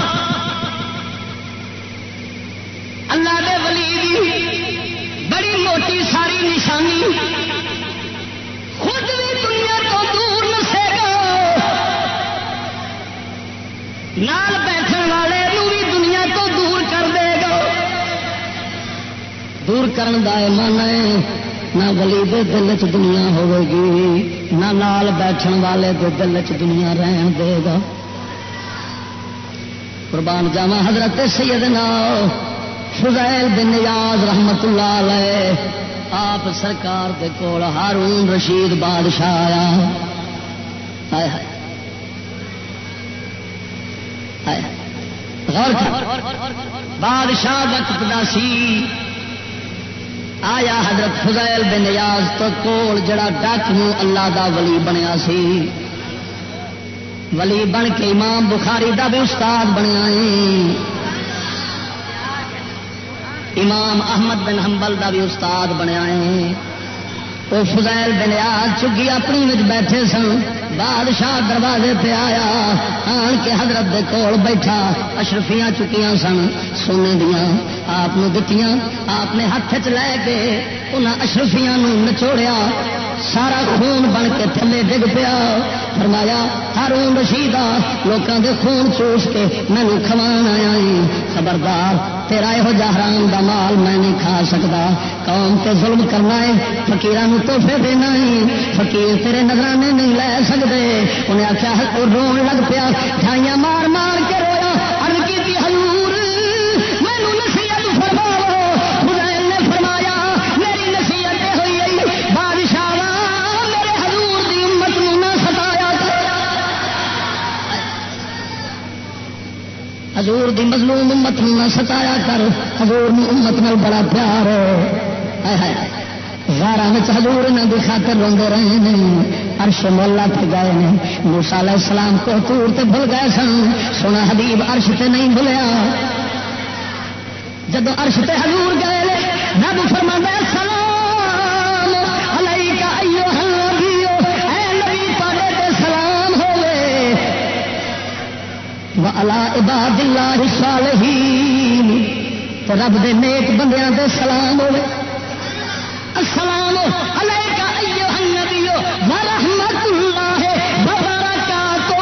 A: موٹی نشانی۔ خود بھی دنیا تو دور نسے گا۔ نال بیٹھن والے بھی دنیا تو دور کر دے گا۔ دور کرن دا من ہے، نہ ولی دے دل چ دنیا ہوے گی، نہ نال بیٹھن والے دے دل چ دنیا رہن دے گا۔ قربان جاوا حضرت سیدنا فضیل بن نیاز رحمت اللہ علیہ۔ آپ سرکار دے کول ہارون رشید بادشاہ آیا۔ ہائے ہائے۔ ہائے۔ غور بادشاہ وقت دا سی۔ آیا حضرت فضیل بن نیاز تو کول جڑا ڈاک اللہ دا ولی بنیا سی۔ ولی بن کے امام بخاری دا بھی استاد بنیا امام احمد بن حنبل دا بھی استاد بنیا ہے۔ وہ فضائل بن یاد چگی اپنی بیٹھے سن۔ بادشاہ دروازے پہ آیا۔ آن کے حضرت دے کول بیٹھا۔ اشرفیاں چکیاں سن۔ سونے دیا آپ دتیاں۔ آپ نے ہاتھ چ لے کے انہاں اشرفیاں نچوڑیا۔ سارا خون بن کے تھلے ڈگ پیا۔ فرمایا، ہارون رشید لوگوں دے خون چوس کے مینو کھوان آیا جی۔ خبردار، تیرا یہو جہ حرام دا مال میں نہیں کھا سکتا قوم تے ظلم کرنا ہے فقیران تحفے دینا ہے۔ فقیر تیرے نظرانے نہیں لے سکتے انہیں آخیا رو لگ پیا ڈھائیاں مار مار حضور دی مظلوم امت نہ ستایا کر، حضور نو امت نال بڑا پیار ہے۔ ہائے ہائے۔ حضور انہوں کی خاطر روندے رہے ہیں عرش مولا پہ گئے ہیں موسا علیہ السلام کو تور تے بھول گئے سن۔ سونا حبیب عرش تے نہیں بھولیا۔ جب عرش تے حضور گئے رب فرما سلام وعلا عباد اللہ الصالحین تو رب دے نیک بندیاں دے سلام ہوئے. السلام علیکہ ایوہ النبیو ورحمت اللہ وبرکاتہ.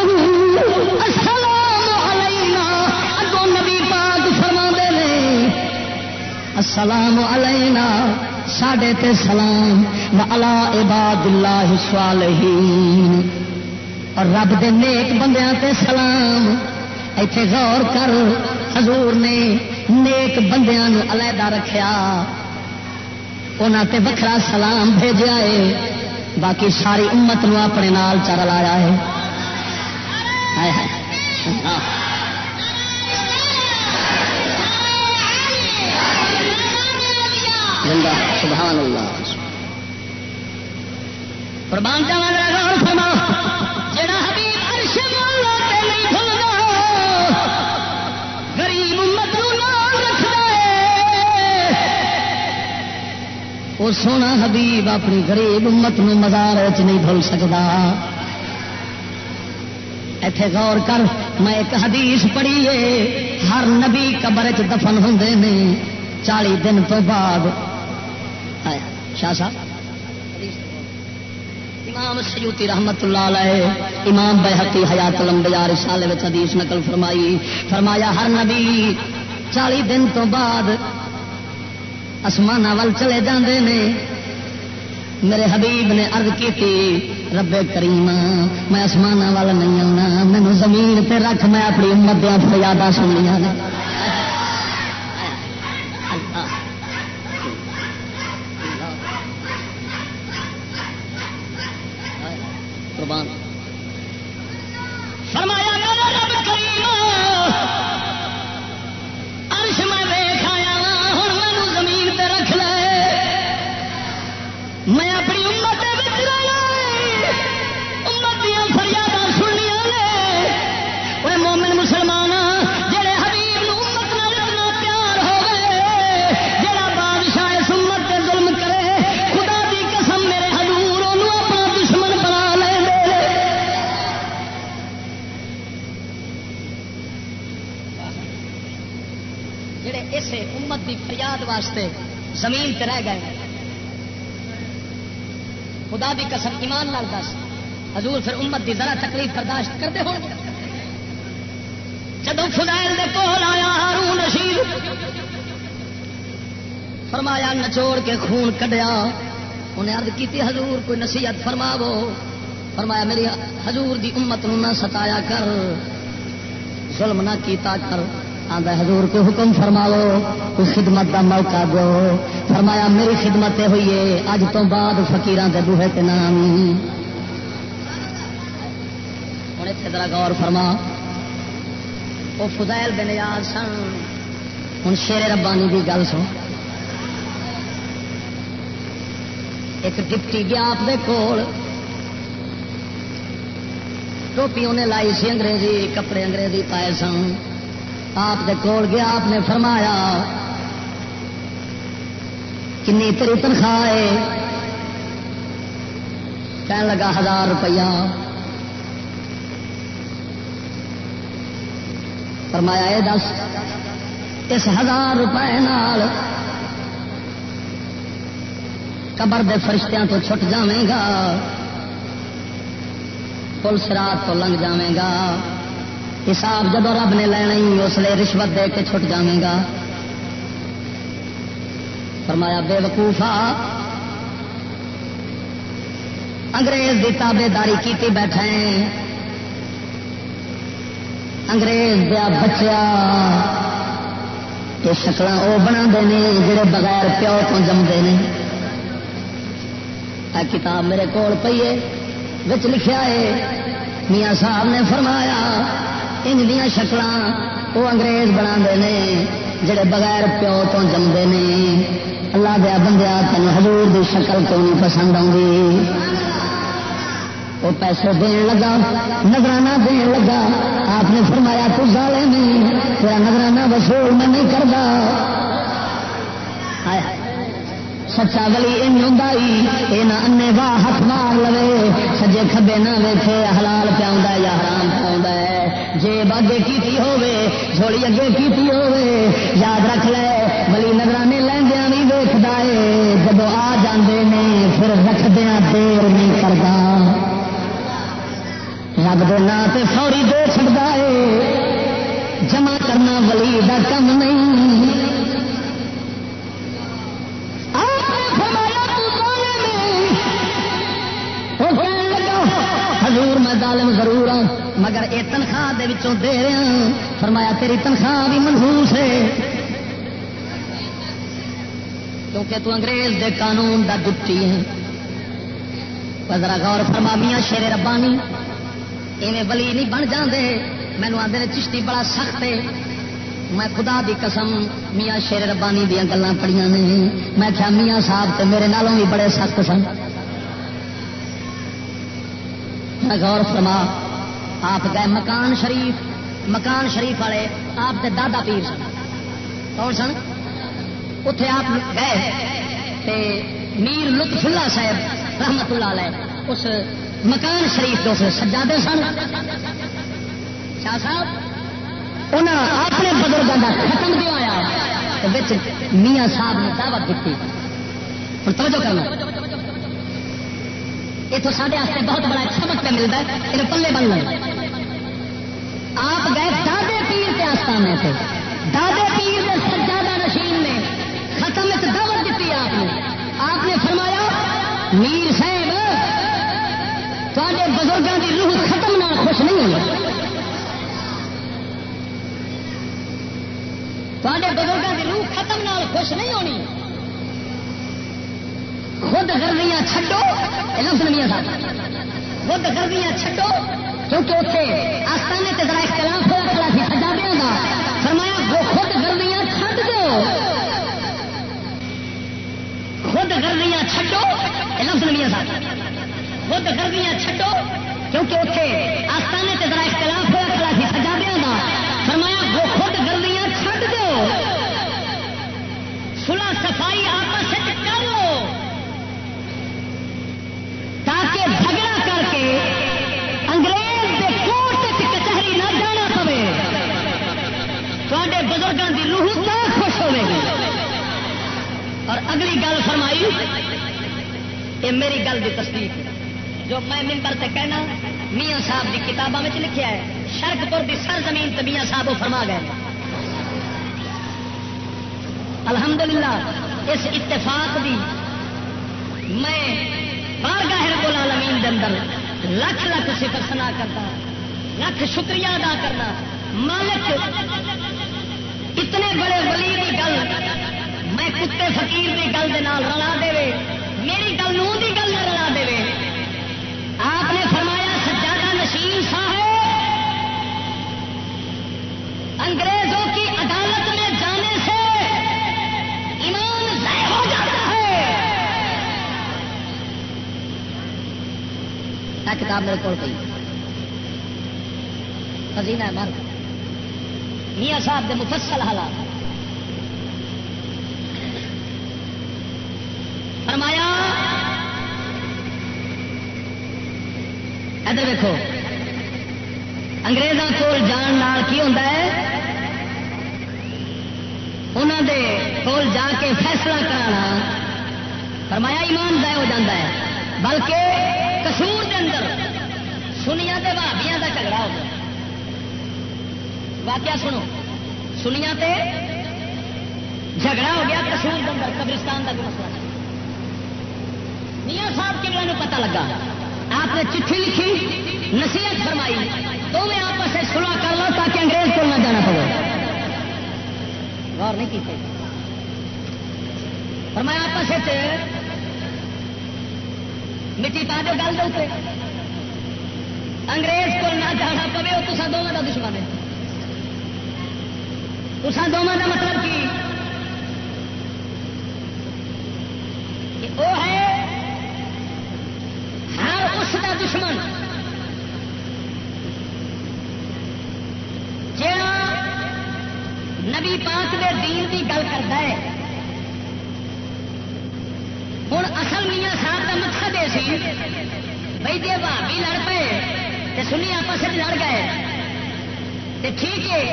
A: السلام علینا. اگو نبی پاک فرما دے نے. السلام علینا. ساڈے تے سلام. وعلا عباد اللہ الصالحین. اور رب دے نیک بندیاں تے سلام. ایتھے غور کر۔ حضور نے نیک بندیاں نو علیحدہ رکھیا۔ انہوں تے وکھرا سلام بھیجا ہے باقی ساری امت نو اپنے نال چر لایا ہے ہائے ہائے۔ زندہ۔ سبحان اللہ۔ قربان جاوا ذرا غور فرما وہ سونا حبیب اپنی غریب امت نو مزار نہیں بھول سکتا ایتھے غور کر، میں ایک حدیث پڑھی ہے ہر نبی قبر چ دفن ہوں نے چالی دن تو بعد۔ آیا، شاہ صاحب؟ امام سیوتی رحمت اللہ علیہ، امام بحقی حیات لمبیا رسالے میں حدیث نقل فرمائی، فرمایا، ہر نبی چالی دن تو بعد آسمان ول چلے جاندے نے۔ میرے حبیب نے عرض کی رب کریم میں آسمان وال نہیں آنا مینو زمین پہ رکھ، میں اپنی امت دیا فریادہ سننیا نے۔ دی ذرا تکلیف برداشت کرتے ہو جدو فضائل دے کول آیا ہارون رشید، فرمایا نچوڑ کے خون کڈیا۔ انہیں عرض کی حضور کوئی نصیحت فرماو فرمایا، میری حضور دی امت نو نہ ستایا کر، ظلم نہ کیتا کر۔ آدھا حضور کو حکم فرماو کوئی خدمت دا موقع دو۔ فرمایا، میری خدمت ہوئی ہے، اج تو بعد فقیران دے بوہے تے نام۔ ذرا غور فرما۔ وہ فضائل بن یاد سن۔ ہوں شیر ربانی کی گل سن۔ ایک ڈپٹی گیا آپ دے کول۔ ٹوپی انہیں لائی سی انگریزی کپڑے انگریزی پائے سن۔ آپ دے کول گیا، آپ نے فرمایا، کنی تیری تنخواہ ہے؟ کہنے لگا، ہزار روپیہ۔ فرمایا یہ دس، اس ہزار روپئے نال قبر دے فرشتیاں تو چھٹ جاویں گا پولیس رات تو لنگ جاویں گا، حساب جب رب نے لینا ہی، اس لیے رشوت دے کے چھٹ جاویں گا۔ فرمایا، بے وقوفا انگریز کی تابے داری کی بیٹھے انگریز دیا بچیا یہ شکل وہ بنا جڑے بغیر پیو تو جمتے ہیں کتاب میرے کول پیے بچ لکھا ہے، میاں صاحب نے فرمایا ان دیا شکل وہ انگریز بنا جڑے بغیر پیو تو جمتے ہیں اللہ دیا بندیا تین حضور دی شکل کیوں نہیں پسند آؤں وہ پیسے دین لگا نگرانہ دین لگا۔ آپ نے فرمایا، تو سالے نہیں تیرا نگرانہ وصول میں نہیں کرتا سچا بلی ان انے واہ ہاتھ مار لو سجے کبے نہ ویچے حلال پیا یا حرام پیا جی باگے کی ہوڑی اگے کی ہوے یاد رکھ لے بلی نگرانے لیندیا بھی ویختا ہے جب آ جاندے نے، پھر رکھدیا دیر نہیں کرتا رب دے نا تے فوری دے چڑتا ہے جمع کرنا ولی دا کم نہیں حضور میں ظالم ضرور ہوں مگر یہ تنخواہ دے وچوں دے رہا ہوں فرمایا تیری تنخواہ بھی منہوس ہے کیونکہ تو انگریز دے قانون دا دتی ہے ذرا غور فرما میاں شیر ربانی ایویں بلی نہیں بن جاندے۔ مینو آدھے چشتی بڑا سخت ہے میں خدا دی قسم میاں شیر ربانی دیا گلیں پڑھیا نے۔ میں کیا میاں صاحب تے میرے نالوں بھی بڑے سخت سن۔ میں غور فرما، آپ گئے مکان شریف مکان شریف والے آپ کے دادا پیر سن۔ کون سن؟ اتے آپ گئے۔ تے میر لطف اللہ صاحب رحمت اللہ علیہ اس مکان شریف جو سجادے سن۔ شاہ صاحب انہوں اپنے بزرگوں کا ختم دیا ہوا میاں صاحب نے دعوت دیتی ہوں توجہ کرنا۔ یہ تو سارے بہت بڑا سبق پہ ملتا ہے، یہ پلے بن لیں آپ گئے دادے پیر کے آستانے سے دادے تے بزرگوں کی روح ختم نہ خوش نہیں ہونی۔ خود گردیاں چھڈو لفظ نہیں تھا خود گردیاں چھڈو کیونکہ اتنے آستانے تے ذرا اختلاف ہوا کھڑا سی سجادیاں کا فرمایا، وہ خود گردیاں چھڈ دو۔ خود گردیاں چھڈو لفظ نہیں تھا خود گردیاں چھٹو کیونکہ اتنے آستانے تے ذرا اختلاف ہوا کھڑا سی سجادیاں کا فرمایا، وہ خود گردیاں چھٹ دو سلا صفائی آپس کر لو۔ تاکہ جھگڑا کر کے انگریز کے کوٹ کچہری نہ جانا پوے۔ تے بزرگوں کی روح تو خوش ہوے گی؟ اور اگلی گل فرمائی، یہ میری گل کی تصدیق جو میں ممبر سے کہنا، میاں صاحب کی کتابوں میں لکھا ہے شرک پور کی سر زمین تو میاں صاحب وہ فرما گئے الحمدللہ، اس اتفاق دی میں بارگاہ رب العالمین دے اندر لکھ لکھ صفر سنا کرتا لکھ شکریہ ادا کرنا۔ مالک، اتنے بڑے ولی کی گل، میں کتے فقیر کی گل کے رلا دے میری گل نو کی کیا کتاب میرے کو پی خزینہ مر میاں صاحب کے مفصل حالات۔ فرمایا، ادھر دیکھو اگریزوں کو جان کی ہوتا ہے؟ انہوں دے کول جا کے فیصلہ کرانا۔ فرمایا، ایمان دہ ہو جاتا ہے۔ بلکہ کسور کے اندر سنیا تے بھابیاں کا جھگڑا ہو گیا۔ واقعہ سنو سنیا تے جھگڑا ہو گیا کسور اندر، قبرستان کا مسئلہ۔ میاں صاحب کے پتا لگا؟ آپ نے چٹھی لکھی، نصیحت فرمائی دونوں آپس سے سلاح کر لو تاکہ انگریز کو نہ جانا پڑے۔ غور نہیں کی فرمایا، آپس مٹی پا دو گل دے انگریز کو نہ جانا پوے وہ تصا دونوں کا دشمن ہے۔ تصا دونوں کا مطلب کی؟ وہ ہے ہر اس کا دشمن۔ جا نبی پاک دے دین کی گل کرتا ہے ہوں اصل میاں صاحب کا مقصد یہ سی بھائی جی بھابی لڑ پے تو سنی آپس لڑ گئے تو ٹھیک ہے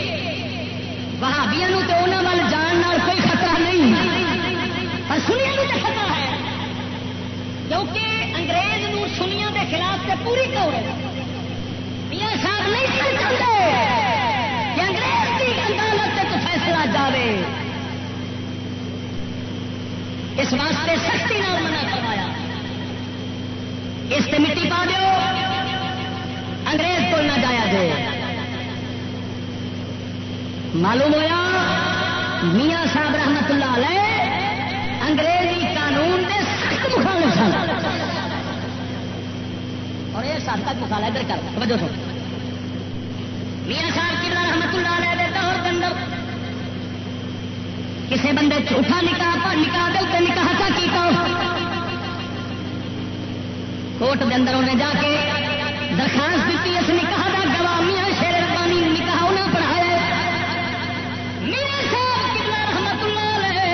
A: بہابیا تو انہوں وال جان کوئی خطرہ نہیں۔ پر سنیا بھی تو خطرہ ہے۔ کیونکہ انگریز نو سنیا کے خلاف سے پوری طور میاں صاحب نہیں سن چاہتے کہ انگریز کی عدالت تک فیصلہ جاوے اس واسطے سختی نال منع کروایا اس سے مٹی پا دو انگریز کو نہ جایا جائے معلوم ہوا میاں صاحب رحمت اللہ علیہ انگریزی قانون کے سخت مخالف سن۔ اور یہ سب تک مخالف ادھر کر، توجہ سن۔ میاں صاحب کی رحمت اللہ علیہ کسی بندے جھوٹا نکاح نکاح دل نکاح کا کیتا کوٹ دے اندر انہیں جا کے درخواست دیتی، اس نکاح کا گواہ میاں شیر ربانی نکاح انہیں پڑھایا میاں صاحب کلا رحمت اللہ علیہ۔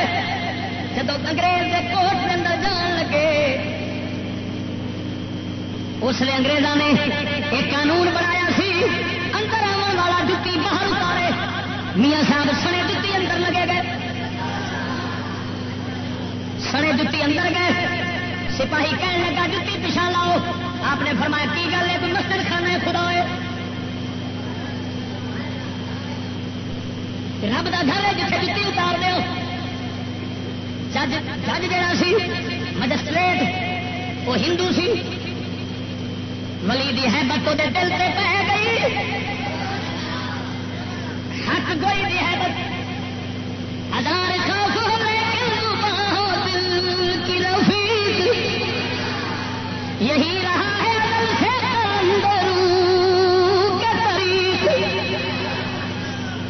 A: جب انگریز کے کوٹ کے اندر جان لگے، اس لیے انگریزوں نے ایک قانون آپ نے فرمایا، کی گل ہے؟ کوئی مسجد خانہ ہے؟ خدا ہے۔ رب کا گھر ہے جتنے جتی اتار دو جج جج جہا سی، مجسٹریٹ، وہ ہندو سی۔ ولی دی ہے بت وہ دل سے پہ گئی۔ حق گوئی دی ہے بت ہزار خوف ہو یہی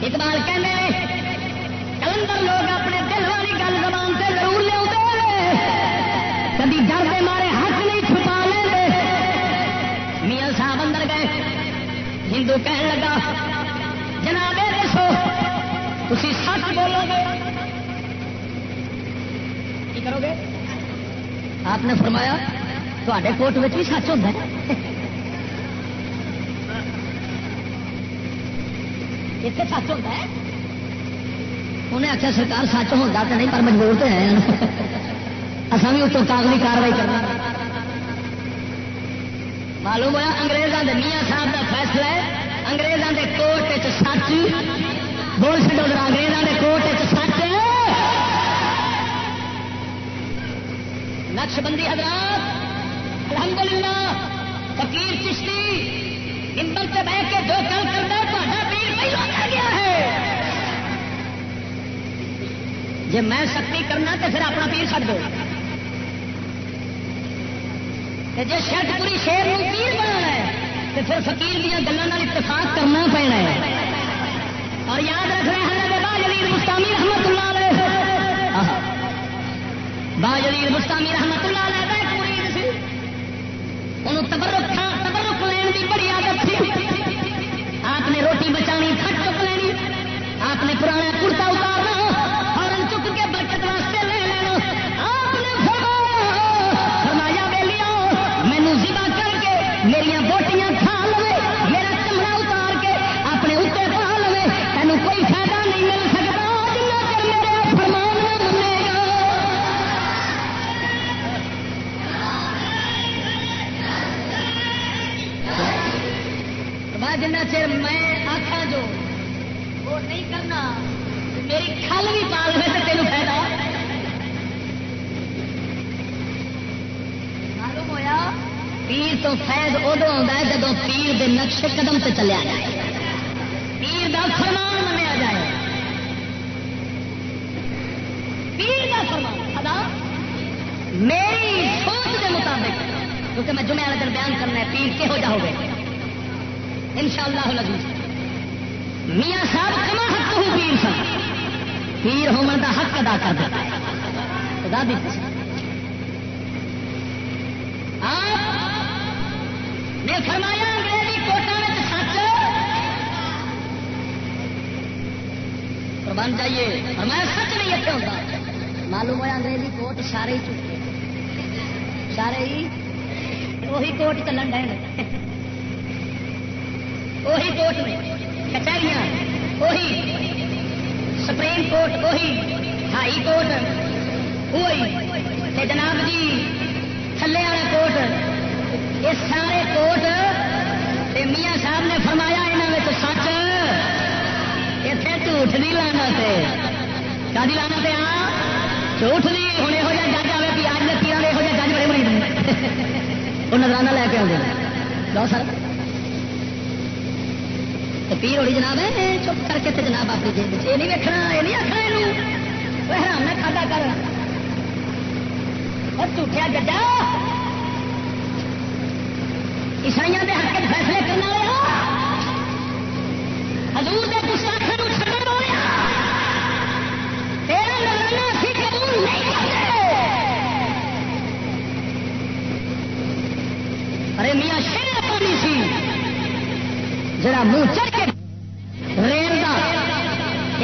A: اقبال کہنے کلندر لوگ اپنے دل والی گل زبان سے ضرور لے کبھی ڈر کے مارے حق نہیں چھپا لیں میاں صاحب اندر گئے ہندو کہنے لگا جناب دسو تھی سچ بولو گے کی کرو گے آپ نے فرمایا تے کوٹ میں بھی سچ ہوتا ہے اتنے سچ ہوتا ہے انہیں آخیا سرکار سچ ہوتا تو نہیں پر مجبور تو ہے اصل بھی اتوں کاغذی کاروائی کرنا معلوم ہوا انگریزوں کے میاں صاحب کا فیصلہ ہے انگریزوں کے کوٹ سچ بول چڈو انگریزوں کے کوٹ سچ نقش بندی حضرات الحمدللہ فقیر چشتی ہمت سے بہ کے جو کل کرتا ہے تو پیر پہلو کر گیا ہے جی میں سختی کرنا تو پھر اپنا پیر چڑھ دو۔ جی شرٹ پوری شیر میں پیر بنا ہے تو پھر فقیر دیا گلوں اتفاق کرنا پینا ہے۔ اور یاد رکھ رہے ہیں مستانی رحمت اللہ علیہ۔ با جلیل رحمت اللہ علیہ۔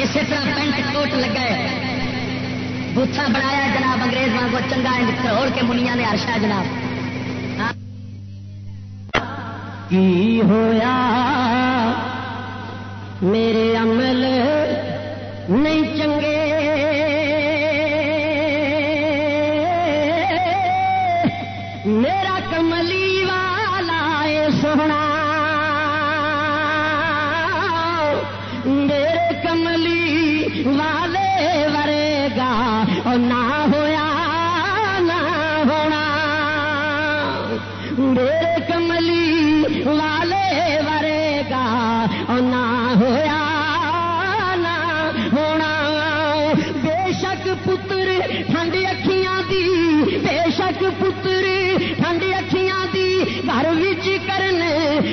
C: اسی طرح پینٹ کوٹ لگا ہے۔ بوتھا بنایا جناب انگریز کو چنگا کروڑ کے منیا نے ہرشا جناب۔
D: کی ہویا؟ میرے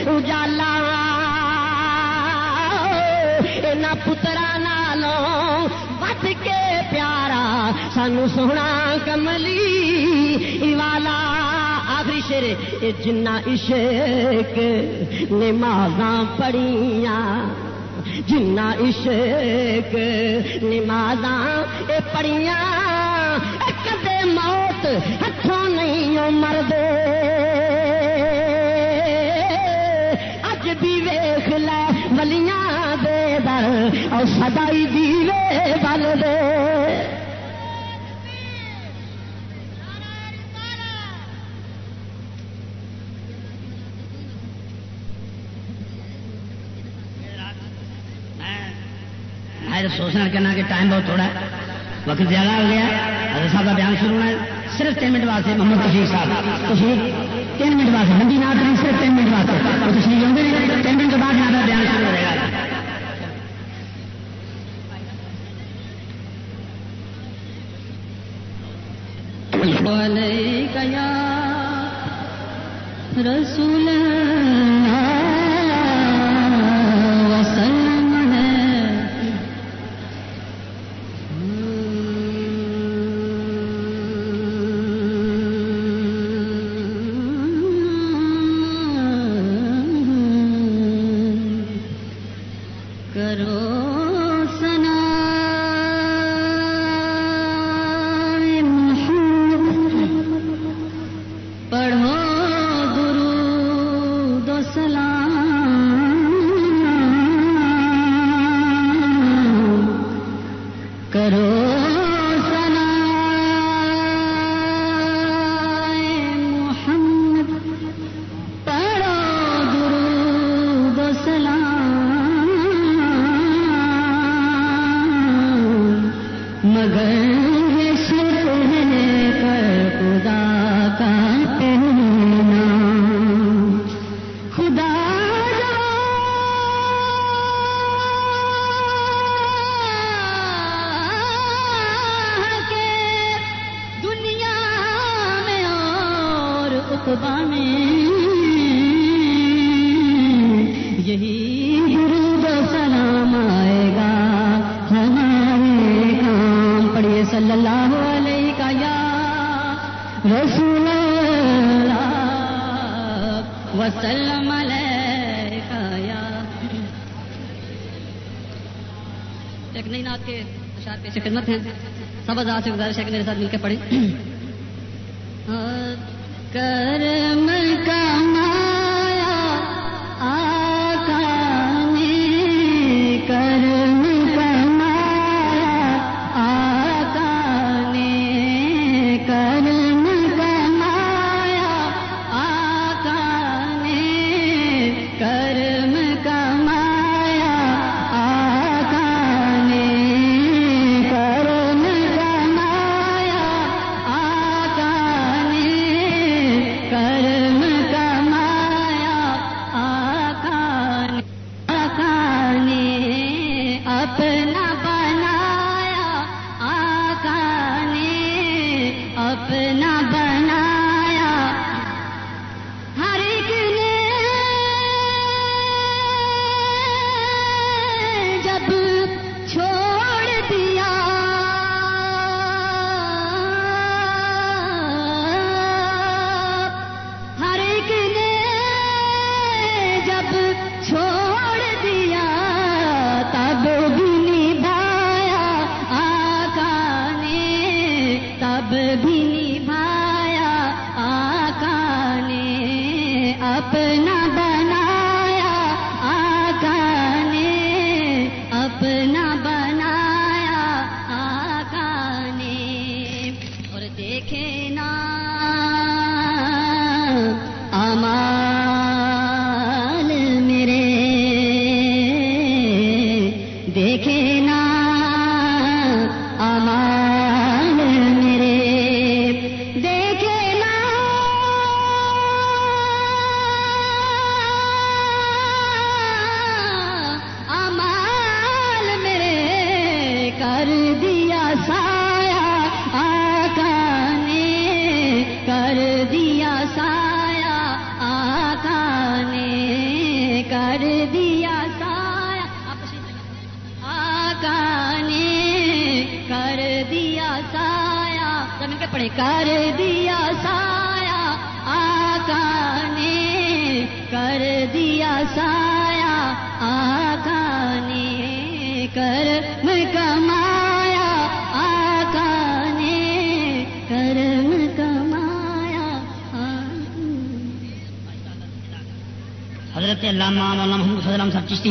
D: اجالا یہاں پترا نالوں بت کے پیارا سانو سونا کملی والا آخری شیر جنا عشق نماز پڑیاں جنا عشق نماز پڑیاں کدے موت ہاتھوں نہیں مرد سدائی دیوے بل دے۔
C: سوچنا کہنا کہ ٹائم بہت تھوڑا ہے۔ وقت زیادہ ہو گیا حضرت صاحب کا بیان شروع ہونا ہے۔ صرف تین منٹ واسطے محمد رشید صاحب۔ تشریف، تین منٹ واسطے۔ ہندی نہ صرف تین منٹ واسطے۔ وہ ہوں گے تین منٹ کے بعد ہمارا بیان شروع ہو جائے گا۔
D: عليك يا رسول
E: گزارش ہے کہ میرے ساتھ مل کے پڑھیں۔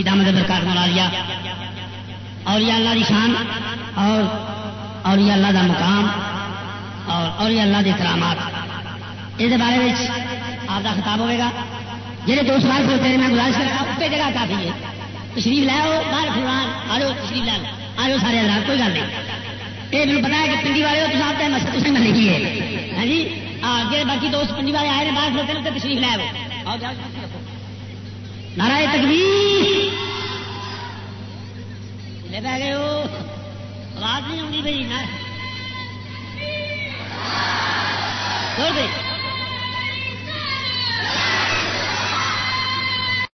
C: دامد